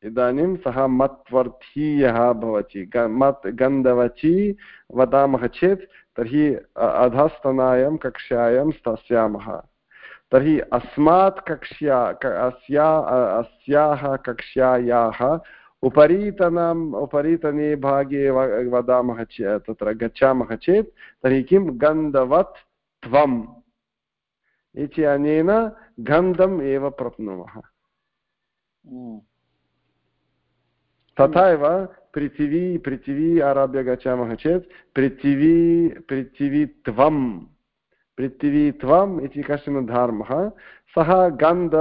Speaker 1: इदानीं सः मत्वर्थीयः भवति। मत् गन्धवची वदामः चेत् तर्हि अधस्तनायां, कक्ष्यायां स्थास्यामः तर्हि अस्मात् कक्ष्या अस्या अस्याः कक्ष्यायाः उपरीतनम् उपरीतने भागे वदामः चेत् तत्र गच्छामः चेत् तर्हि किं? गन्धवत् त्वम्। इति अनेन गन्धम् एव प्राप्नुमः। तथा एव पृथिवी पृथिवी आरभ्य गच्छामः चेत् पृथिवी पृथिवीत्वं पृथिवीत्वम् इति कश्चन धर्मः, सः गन्ध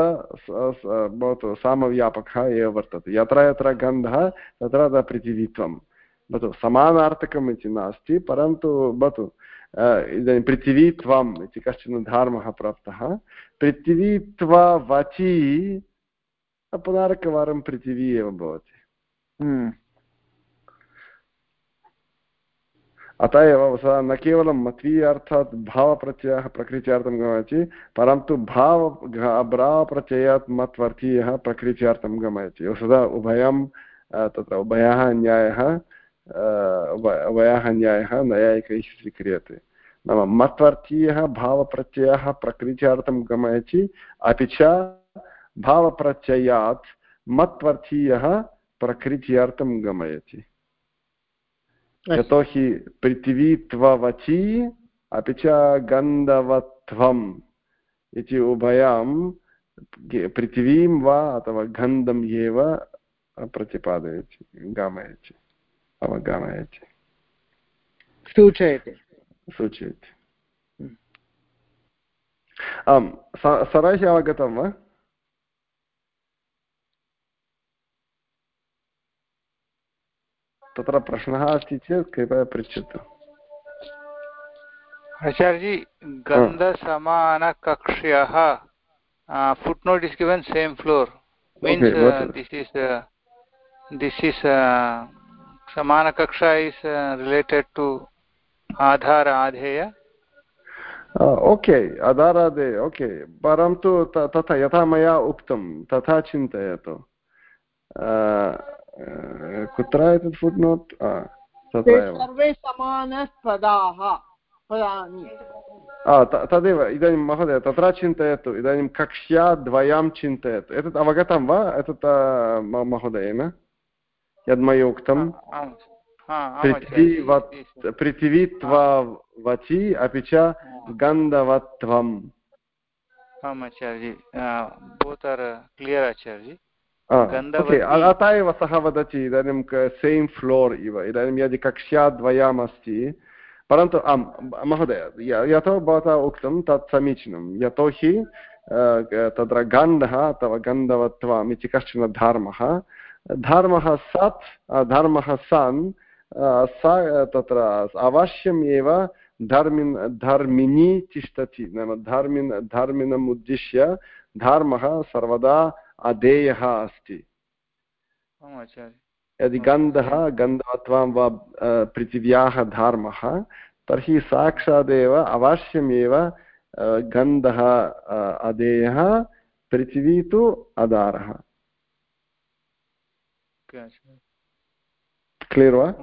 Speaker 1: भवतु सामव्यापकः एव वर्तते। यत्र यत्र गन्धः, तत्र पृथिवीत्वं भवतु समानार्थकम् इति नास्ति, परन्तु भवतु इदानीं पृथिवीत्वम् इति कश्चन धर्मः प्राप्तः। पृथिवीत्ववची पुनरेकवारं पृथिवी एव भवति। अत एव सः न केवलं मत्वीय अर्थात् भावप्रत्ययः प्रकृत्यार्थं गमयति, परन्तु भाव भावप्रत्ययात् मत्वर्थीयः प्रकृत्यार्थं गमयति। सदा उभयं तत्र उभयः न्यायः उभयः न्यायः नैयायिकैः स्वीक्रियते। नाम मत्वर्थीयः भावप्रत्ययः प्रकृत्यार्थं गमयति, अपि च भावप्रत्ययात् मत्वर्थीयः प्रकृत्यर्थं गमयति। यतोहि पृथिवीत्ववची अपि च गन्धवत्वम् इति उभयां पृथिवीं वा अथवा गन्धम् एव प्रतिपादयति गामयति अवगामयति।
Speaker 2: सूचयति।
Speaker 1: सूचयति। आम् सरैः अवगतं वा? तत्र प्रश्नः अस्ति चेत् कृपया पृच्छतु।
Speaker 4: आचार्यजी गन्धसमानकक्ष्यः footnote is given same floor means this is समानकक्षा is related to आधार आधेय
Speaker 1: ओके आधारादे ओके परन्तु तथा यथा मया उक्तं तथा चिन्तयतु कुत्र एतत् फुट् नोट्
Speaker 2: सर्वे समानपदाः
Speaker 1: तदेव इदानीं महोदय तत्र चिन्तयतु इदानीं कक्ष्याद्वयां चिन्तयतु एतत् अवगतं वा एतत् महोदयेन यद्मया उक्तं पृथिवीत्ववचि अपि च गन्धवत्वम्
Speaker 4: आम् बोत् आर् क्लियर् आचार्यजी
Speaker 1: अतः एव सः वदति इदानीं सेम् फ्लोर् इव इदानीं यदि कक्ष्याद्वयम् अस्ति परन्तु आम् महोदय यतो भवता उक्तं तत् समीचीनं यतोहि तत्र गन्धः अथवा गन्धवत्वम् इति कश्चन धर्मः धर्मः सत् धर्मः सन् सा तत्र अवश्यम् एव धर्मिन् धर्मिणी तिष्ठति नाम धर्मिन् धर्मिणम् उद्दिश्य धर्मः सर्वदा अधेयः अस्ति। यदि गन्धः गन्धवत्वां वा पृथिव्याः धर्मः तर्हि साक्षादेव अवश्यमेव गन्धः अधेयः पृथिवी तु अदारः क्लियर् वा?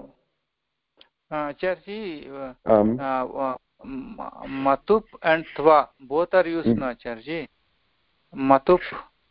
Speaker 4: Matup and Tva, both are used mm. now, Acharji. Matup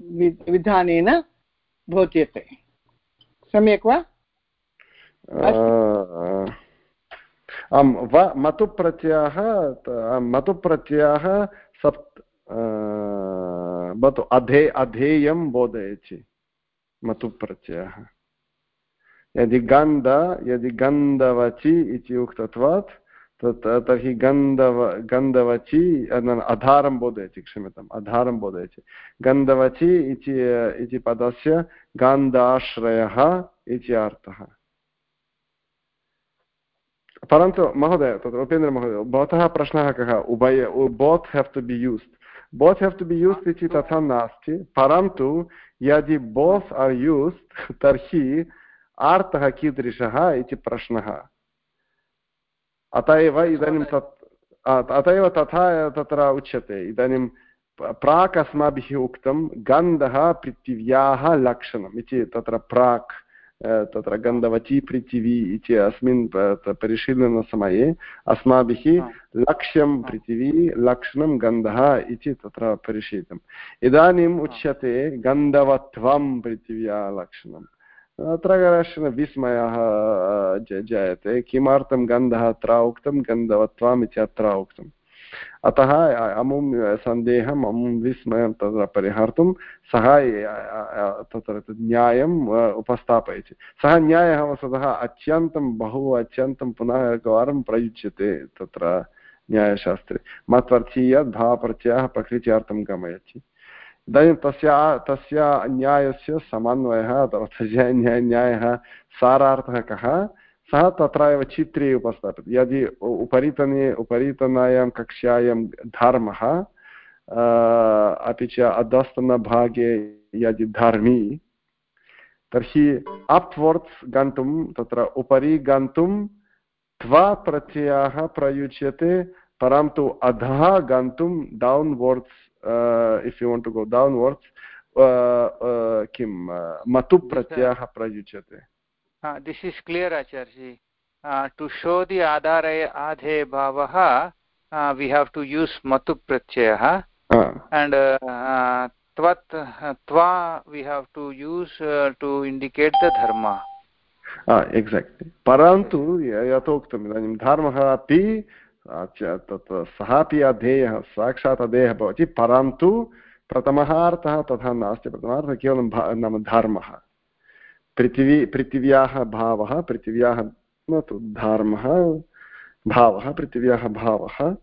Speaker 2: विधानेन बोध्यते सम्यक् वा?
Speaker 1: आम् मतुप्रत्ययः मतुप्रत्ययः सप्त भवतु अधे, अधेयं बोधयति, मतुप्रत्ययः। यदि गन्ध, यदि गन्धवचि इति उक्तत्वात् तत् तर्हि गन्धव गन्धवचि अधारं बोधयति क्षम्यताम् अधारं बोधयति गन्धवचि इति इति पदस्य गान्धाश्रयः इति अर्थः। परन्तु महोदय तत्र उपेन्द्रमहोदय भवतः प्रश्नः कः? उभय both have to be used both have to be used इति तथा नास्ति परन्तु यदि बोस् आर् यूस्ड् तर्हि आर्तः कीदृशः इति प्रश्नः। अत एव इदानीं तत् अत एव तथा तत्र उच्यते। इदानीं प्राक् अस्माभिः उक्तं गन्धः पृथिव्याः लक्षणम् इति तत्र प्राक् तत्र गन्धवची पृथिवी इति अस्मिन् परिशीलनसमये अस्माभिः लक्ष्यं पृथिवी लक्षणं गन्धः इति तत्र परिशीलितम्। इदानीम् उच्यते गन्धवत्वं पृथिव्या लक्षणम्। अत्र कश्चन विस्मयः जायते। किमर्थं गन्धः अत्र उक्तं गन्धवत्वम् इति अत्र उक्तम् अतः अमुं सन्देहम्, अमुं विस्मयं तत्र परिहर्तुं सः तत्र न्यायम् उपस्थापयति। सः न्यायः वस्तुतः अत्यन्तं, बहु अत्यन्तं, पुनः एकवारं प्रयुज्यते तत्र न्यायशास्त्रे। मत्वर्थीयत् भावप्रत्ययः प्रकृत्यार्थं गमयति। इदानीं तस्य तस्य न्यायस्य समन्वयः अथवा तस्य न्यायः सारार्थः कः? सः तत्र एव चित्रे उपस्थापयति यदि उपरितने, उपरितनायां कक्ष्यायां धर्मः अपि च अधस्तनभागे यदि धर्मी, तर्हि अप्वर्ड्स् गन्तुं, तत्र उपरि गन्तुं त्वा प्रत्ययः प्रयुज्यते, परन्तु अधः गन्तुं downwards if you want to go downwards किं मतु प्रत्ययः प्रयुज्यते
Speaker 4: this is clear आचार्यजी to show the आधारे आधे भावः वि हाव् टु यूस् मतु प्रत्ययः and uh, tvat tva we have to use uh, to indicate the dharma
Speaker 1: exactly परन्तु यथोक्तम् इदानीं धर्मः अपि तत् सः अपि अधेयः साक्षात् अधेयः भवति परन्तु प्रथमः अर्थः तथा नास्ति प्रथमः केवलं नाम धर्मः। पृथिवी पृथिव्याः भावः पृथिव्याः न तु धर्मः भावः पृथिव्याः भावः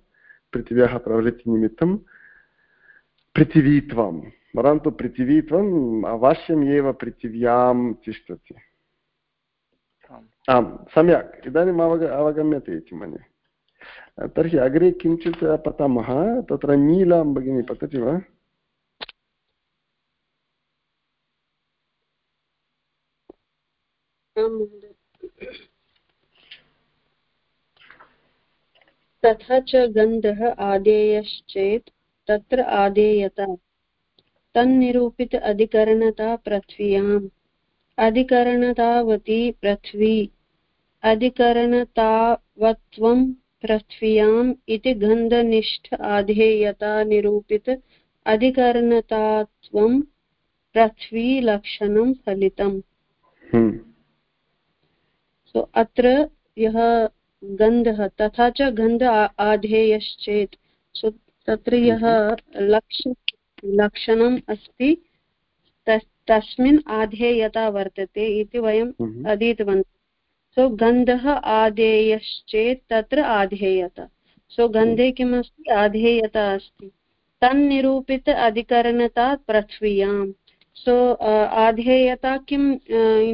Speaker 1: पृथिव्याः प्रवृत्तिनिमित्तं पृथिवीत्वं। परन्तु पृथिवीत्वम् अवश्यम् एव पृथिव्यां तिष्ठति। आम् सम्यक्। इदानीम् अवग अवगम्यते इति मन्ये। तर्हि अग्रे किञ्चित् पठामः तत्र नीलां भगिनी पतति वा
Speaker 7: तथा च गन्धः आदेयश्चेत् तत्र आदेयता। तन्निरूपित अधिकरणता पृथ्व्याम्। अधिकरणतावती पृथ्वी। अधिकरणतावत्वं पृथ्व्याम् इति गन्धनिष्ठ आधेयता निरूपित अधिकरणतात्वं पृथ्वीलक्षणं फलितम्
Speaker 1: हम्म।
Speaker 7: सो अत्र यः गन्धः तथा च गन्ध आधेयश्चेत् सो so, तत्र यः। लक्ष लक्षणम् अस्ति तस्मिन् आधेयता वर्तते इति वयम् हम्म। अधीतवन्तः सो गन्धः आधेयश्चेत् तत्र आधेयता। सो गन्धे किमस्ति? आधेयता अस्ति। तन्निरूपित अधिकरणता पृथ्व्याम्। सो आधेयता किं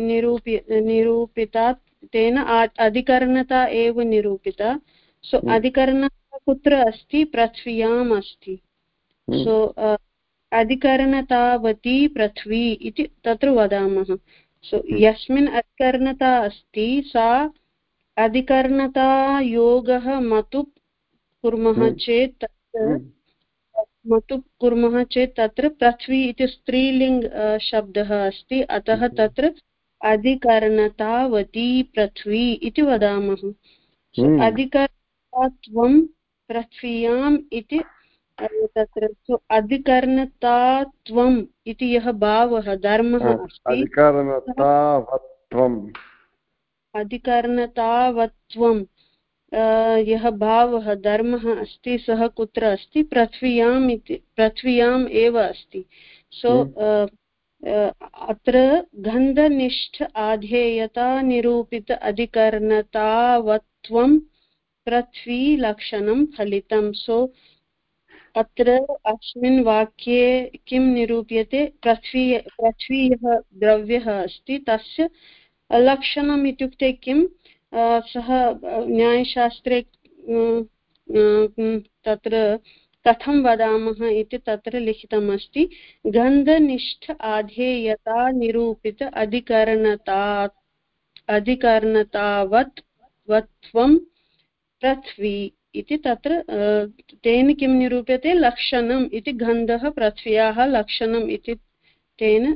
Speaker 7: निरूपि निरूपिता तेन अधिकरणता एव निरूपिता। सो हम्म। अधिकरणता कुत्र अस्ति? पृथ्व्याम् अस्ति। सो हम्म। अधिकरणतावती पृथ्वी इति तत्र वदामः। सो। यस्मिन् अधिकरणता अस्ति सा अधिकरणतायोगः मतु कुर्मः। चेत् तत्र हम्म। मतु कुर्मः चेत् तत्र पृथ्वी इति स्त्रीलिङ्ग् शब्दः अस्ति अतः तत्र अधिकरणतावती पृथ्वी इति वदामः अधिकरणतात्वं पृथ्व्याम् इति तत्र अधिकरणतात्वम् इति यः भावः धर्मः अधिकरणतावत्वं यः भावः धर्मः अस्ति सः कुत्र अस्ति? पृथ्व्याम् इति पृथ्व्याम् एव अस्ति। सो अत्र गन्धनिष्ठ आधेयता निरूपित अधिकरणतावत्वं पृथ्वीलक्षणं फलितं सो अत्र अस्मिन् वाक्ये किं निरूप्यते? पृथ्वी पृथ्वी यः द्रव्यः अस्ति। तस्य लक्षणम् इत्युक्ते किं? सः न्यायशास्त्रे तत्र कथं वदामः इति तत्र लिखितमस्ति। गन्धनिष्ठ आधेयता निरूपित अधिकरणता, अधिकरणतावत्, वत्वं पृथ्वी इति तत्र तेन किं निरूप्यते? लक्षणम् इति गन्धः पृथ्व्याः लक्षणम् इति तेन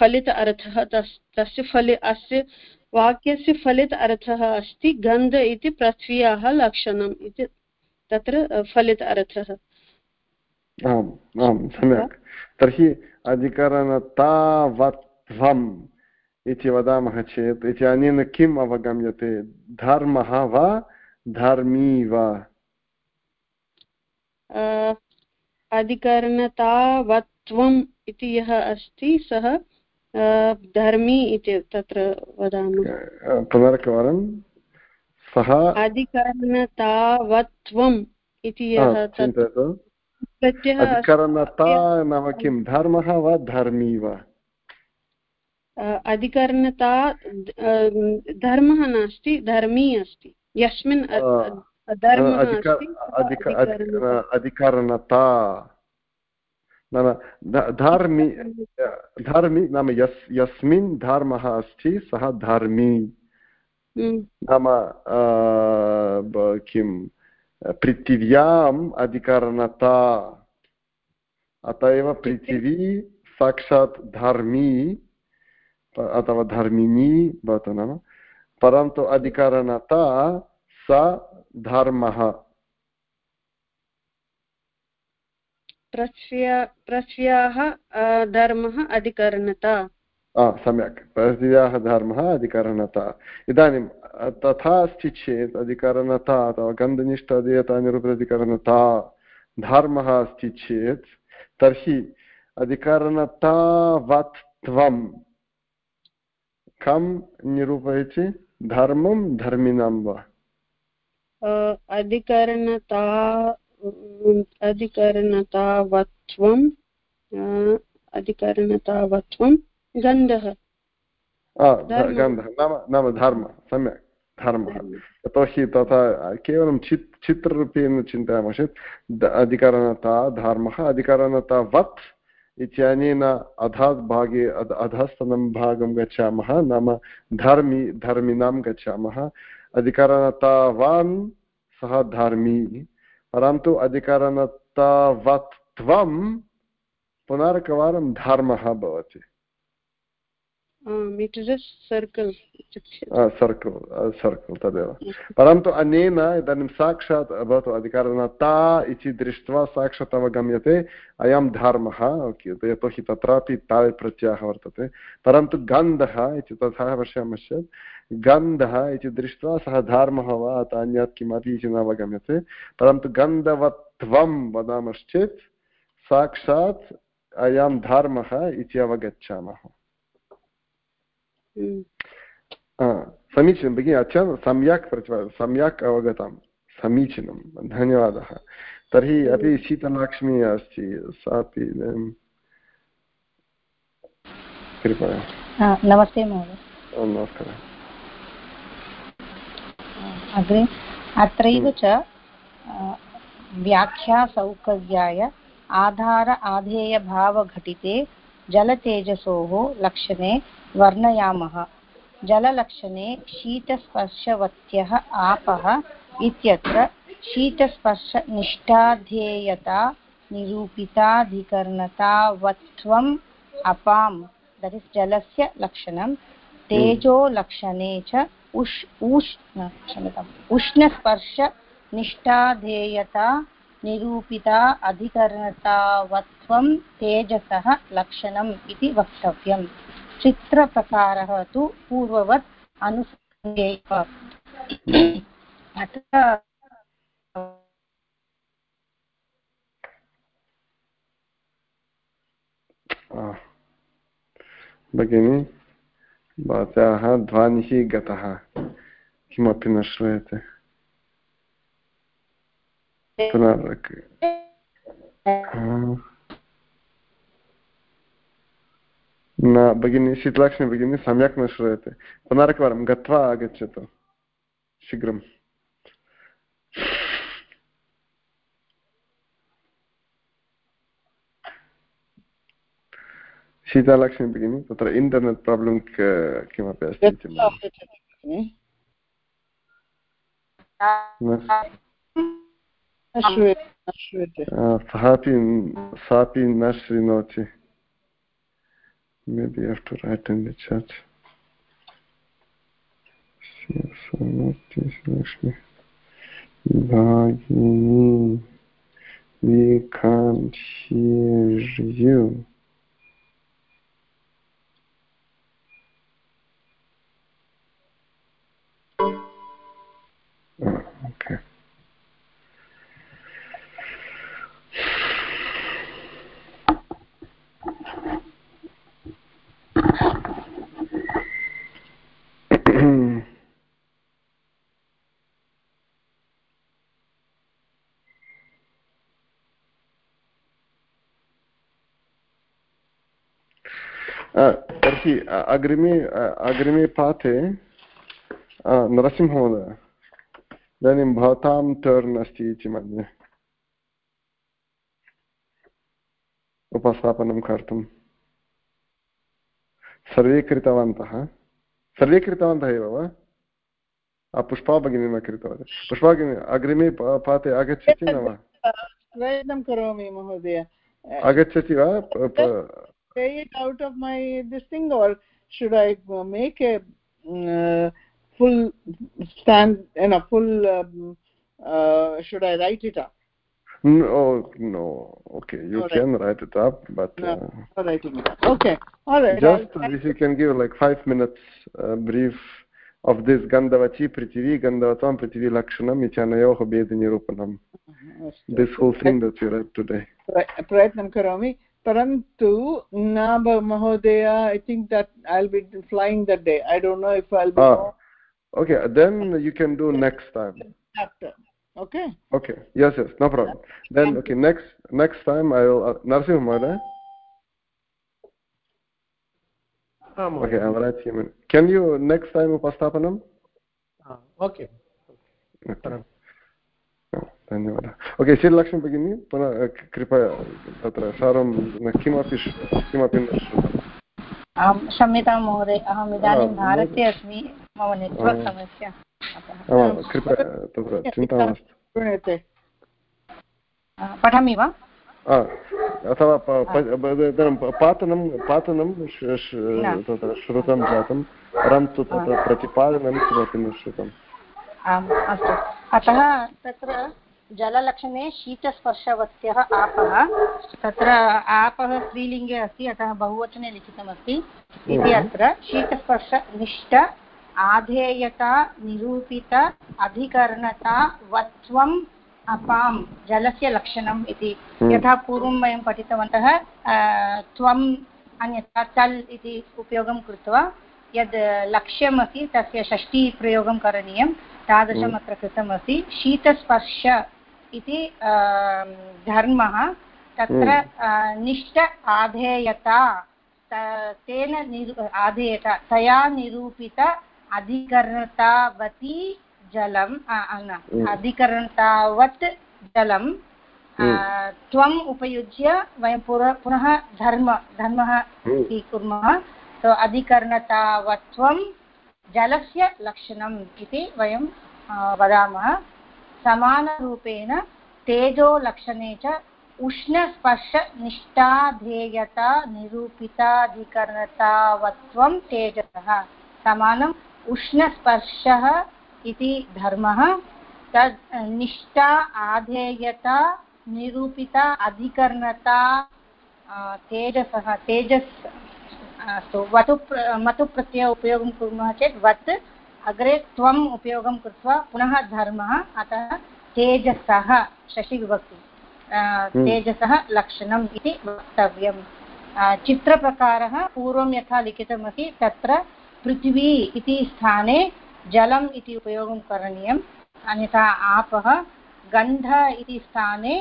Speaker 7: फलित अर्थः तस्, तस्य फलि, अस्य वाक्यस्य फलित अर्थः अस्ति, गन्ध इति पृथ्व्याः लक्षणम् इति तत्र फलित अर्थः।
Speaker 1: आम् आम्, सम्यक्। तर्हि अधिकरणतावत्वम् इति वदामः चेत्, इति अनेन किम् अवगम्यते? धर्मः वा, धर्मी वा?
Speaker 7: अधिकरणतावत्वम् इति यः अस्ति सः धर्मी इति तत्र वदामः।
Speaker 1: पुनरेकवारं। सः
Speaker 7: अधिकरणतावत्वम् इति यः
Speaker 1: अधिकरणता नाम किं? धर्मः वा धर्मी वा?
Speaker 7: अधिकरणता धर्मः नास्ति धर्मी अस्ति। यस्मिन्
Speaker 1: अधिकरणता। नाम धार्मि धर्मि नाम यस् यस्मिन् धर्मः अस्ति सः धर्मी। नाम किं पृथिव्याम् अधिकरणता। अत एव पृथिवी साक्षात् धर्मी अथवा धर्मिणी भवतु नाम। परन्तु अधिकरणता स धर्मः।
Speaker 7: प्रस्याः धर्मः अधिकरणता।
Speaker 1: सम्यक्। प्रस्याः धर्मः अधिकरणता। इदानीं तथा अस्ति चेत् अधिकरणता अथवा गन्धनिष्ठ अधीयता निरुपधिकरणता धर्मः अस्ति चेत् तर्हि अधिकरणतावत् त्वं कं निरूपयति? धर्मं धर्मिणां वा?
Speaker 7: अधिकरणता अधिकरणतावत्वम् अधिकरणतावत्वं गन्धः।
Speaker 1: गन्धः नाम नाम धर्म सम्यक् धर्मः। यतोहि तथा केवलं चित् चित्ररूपेण चिन्तयामः चेत् अधिकरणता धर्मः अधिकरणतावत् इत्यनेन अधः भागे अधस्तनं भागं गच्छामः नाम धर्मी धर्मिणां गच्छामः। अधिकरणतावान् सः धर्मी। परन्तु अधिकारणतावत्त्वं पुनरेकवारं धर्मः भवति।
Speaker 7: सर्कल्
Speaker 1: सर्कल् तदेव परन्तु अनेन इदानीं साक्षात् भवतु अधिकरणता इति दृष्ट्वा साक्षात् अवगम्यते अयं धर्मः यतोहि तत्रापि ताल् प्रत्ययः वर्तते परन्तु गन्धः इति तथा पश्यामश्चेत् गन्धः इति दृष्ट्वा सः धर्मः वा अथवा अन्यत् किमपि इति न अवगम्यते परन्तु गन्धवत्वं वदामश्चेत् साक्षात् अयं धर्मः इति अवगच्छामः समीचीनं भगिनि अच्छा सम्यक् प्रतिपादनं सम्यक् अवगतं समीचीनं धन्यवादः तर्हि अपि शीतलक्ष्मी अस्ति सापि
Speaker 8: कृपया नमस्ते महोदय
Speaker 1: नमस्कारः
Speaker 8: अग्रे अत्रैव च व्याख्यासौकर्याय आधार आधेयभावघटिते जलतेजसोः लक्षणे वर्णयामः। जललक्षणे शीतस्पर्शवत्यः आपः इत्यत्र शीतस्पर्शनिष्ठाध्येयता निरूपिताधिकरणतावत्वम् अपां। दट् इस् जलस्य लक्षणं। तेजोलक्षणे च उष् उष्ण क्षम्यताम् उष्णस्पर्शनिष्ठाधेयता निरूपिता अधिकरणतावत्वं तेजसः लक्षणम् इति वक्तव्यम्। चित्रप्रकारः तु पूर्ववत् अनुसृत्येव अत्र
Speaker 1: भगिनि भवत्याः ध्वनिः गतः। किमपि न श्रूयते। पुनः न भगिनी शीतलाक्ष्मी भगिनी सम्यक् न श्रूयते पुनरेकवारं गत्वा आगच्छतु शीघ्रम् शीतालक्ष्मी भगिनी तत्र इण्टर्नेट् प्राब्लम् किमपि अस्ति सः अपि न शृणोति maybe I have to write in the chat. Bhagini, we can't hear you. तर्हि अग्रिमे अग्रिमे पाठे नरसिंहमहोदय इदानीं भवतां टर्न् अस्ति इति मन्ये उपस्थापनं कर्तुं सर्वे कृतवन्तः सर्वे कृतवन्तः एव वा पुष्पा भगिनी न कृतवती पुष्पा भगिनी अग्रिमे पाते आगच्छति न वा
Speaker 2: प्रयत्नं करोमि महोदय
Speaker 1: आगच्छति वा
Speaker 2: pay it out of my this thing or should I make a uh, full stand and a full um, uh, should I write it up?
Speaker 1: No, no. Okay, you all can write it up, but
Speaker 2: no, uh, writing it up. Okay, all right.
Speaker 1: Just I'll, if you can give like five minutes uh, brief of this Gandhavati Prithivi, Gandhavatam Prithvi Lakshanam, Ichanayoha Bedi Nirupanam. Uh-huh. This whole thing that you read today.
Speaker 2: Prayatnam Karomi. परन्तु न महोदय I think that I will be flying that day I don't know if I
Speaker 1: ah. okay then you can do next time
Speaker 2: after okay
Speaker 1: okay yes yes no problem then okay next next time i will uh, narsimha mohoday okay i'm writing can you next time upastapanam
Speaker 6: okay
Speaker 1: धन्यवादः okay Sreelakshmi भगिनी पुनः कृपया तत्र सर्वं किमपि किमपि न श्रुतम्
Speaker 8: आं क्षम्यतां महोदय अहम् इदानीं भारते अस्मि मम नेट्वर्क् समस्या
Speaker 1: कृपया तत्र चिन्ता मास्तु
Speaker 8: पठामि वा
Speaker 1: अथवा पातनं पातनं तत्र श्रुतं जातं परन्तु तत्र प्रतिपादनं किमपि न श्रुतम्
Speaker 8: आम् अस्तु अतः तत्र जललक्षणे शीतस्पर्शवत्यः आपः। तत्र आपः स्त्रीलिङ्गे अस्ति अतः बहुवचने लिखितमस्ति। इति अत्र शीतस्पर्शनिष्ठ आधेयता निरूपित अधिकरणता वत्वम् अपां जलस्य लक्षणम् इति। हम्म। यथा पूर्वं वयं पठितवन्तः त्वम् अन्यथा चल् इति उपयोगं कृत्वा यद् लक्ष्यमस्ति तस्य षष्टिप्रयोगं करणीयं तादृशम् अत्र कृतमस्ति शीतस्पर्श इति धर्मः तत्र। निष्ठ आधेयता तेन निरू आधेयता तया निरूपित अधिकरणतावती जलं हम्म। अधिकरणतावत् जलं। त्वम् उपयुज्य वयं पुनः धर्म धर्मः स्वीकुर्मः तो अधिकरणतावत्वं जलस्य लक्षणम् इति वयं वदामः। समानरूपेण तेजोलक्षणे च उष्णस्पर्शनिष्ठाधेयता निरूपिताधिकरणतावत्वं तेजसः। समानम् उष्णस्पर्शः इति धर्मः। तद् निष्ठा, आधेयता, निरूपिता, अधिकरणता तेजसः, तेजस् अस्तु वतु मतुप्रत्यय उपयोगं कुर्मः चेत् वत् अग्रे त्वम् उपयोगं कृत्वा पुनः धर्मः अतः तेजसः शशिविभक्ति हम्म। तेजसः लक्षणम् इति वक्तव्यं चित्रप्रकारः पूर्वं यथा लिखितमस्ति तत्र पृथिवी इति स्थाने जलम् इति उपयोगं करणीयम् अन्यथा आपः गन्ध इति स्थाने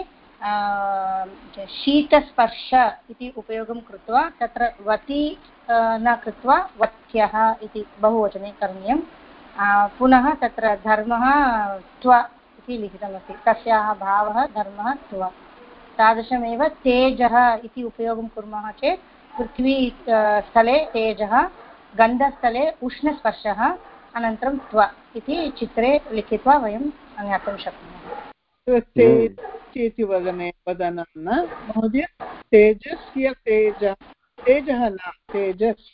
Speaker 8: शीतस्पर्श इति उपयोगं कृत्वा, तत्र वति न कृत्वा, वत्यः इति बहुवचने करणीयं पुनः तत्र धर्मः, त्व इति लिखितमस्ति। तस्याः भावः धर्मः, त्व। तादृशमेव तेजः इति उपयोगं कुर्मः चेत्, पृथ्वी स्थले तेजः, गन्धस्थले उष्णस्पर्शः, अनन्तरं त्व इति चित्रे लिखित्वा वयं ज्ञातुं शक्नुमः।
Speaker 2: इति वदने वदनं न। महोदय तेजस्य तेज? तेजः न तेजस्।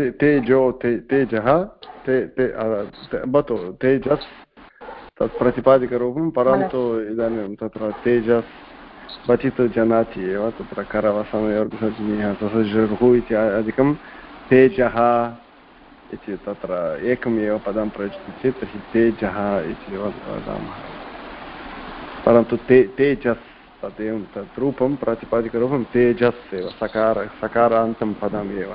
Speaker 1: तेजो तेजः भवतु तेजस् तत् प्रतिपादिकरूपं परन्तु इदानीं तत्र तेजस् क्वचित् जानाति एव तत्र करवसमयोर्विसर्जनीयः ससजुः इत्यादिकं तेजः इति तत्र एकमेव पदं प्रयुज्यते चेत् तर्हि तेजः इति वदामः। परन्तु ते तेजस् तदेवं तत् रूपं प्रातिपादिकरूपं तेजस् एव सकार सकारान्तं पदम् एव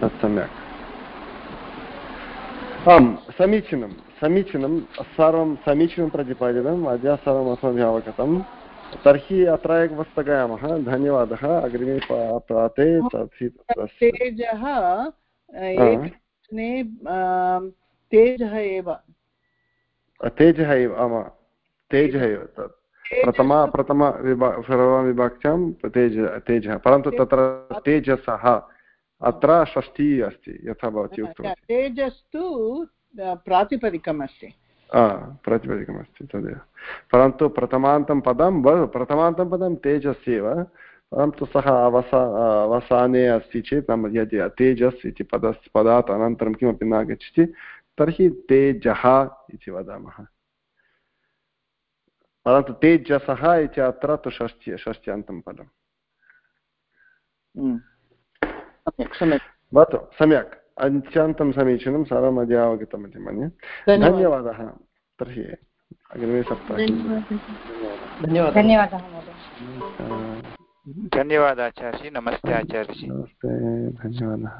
Speaker 1: तत् सम्यक् आम् समीचीनं समीचीनं सर्वं समीचीनं प्रतिपादितम् अद्य सर्वम् अस्माभिः अवगतं तर्हि अत्र एव स्थगयामः धन्यवादः अग्रिमे प्राते
Speaker 2: तेजः तेजः एव
Speaker 1: तेजः एव आम् तेजः एव तत्। प्रथमा प्रथमविभा सर्वविभक्त्यां तेज तेजः। परन्तु तत्र तेजसः अत्र षष्ठी अस्ति यथा भवती उक्तवती
Speaker 2: तेजस्तु प्रातिपदिकम् अस्ति
Speaker 1: प्रातिपदिकमस्ति तदेव। परन्तु प्रथमान्तं पदं प्रथमान्तं पदं तेजस् एव परन्तु सः अवसा अवसाने अस्ति चेत् नाम यदि तेजस् इति पद पदात् अनन्तरं किमपि न आगच्छति तर्हि तेजः इति वदामः। परन्तु तेजसः इति अत्र तु षष्ठ्य षष्ट्यन्तं पदम् भवतु सम्यक् अत्यन्तं समीचीनं सर्वम् अद्य अवगतमिति मन्ये धन्यवादः तर्हि अग्रिमे सप्ताहे
Speaker 7: धन्यवादः
Speaker 4: धन्यवादः आचार्यजी नमस्ते आचार्यजी
Speaker 1: नमस्ते धन्यवादः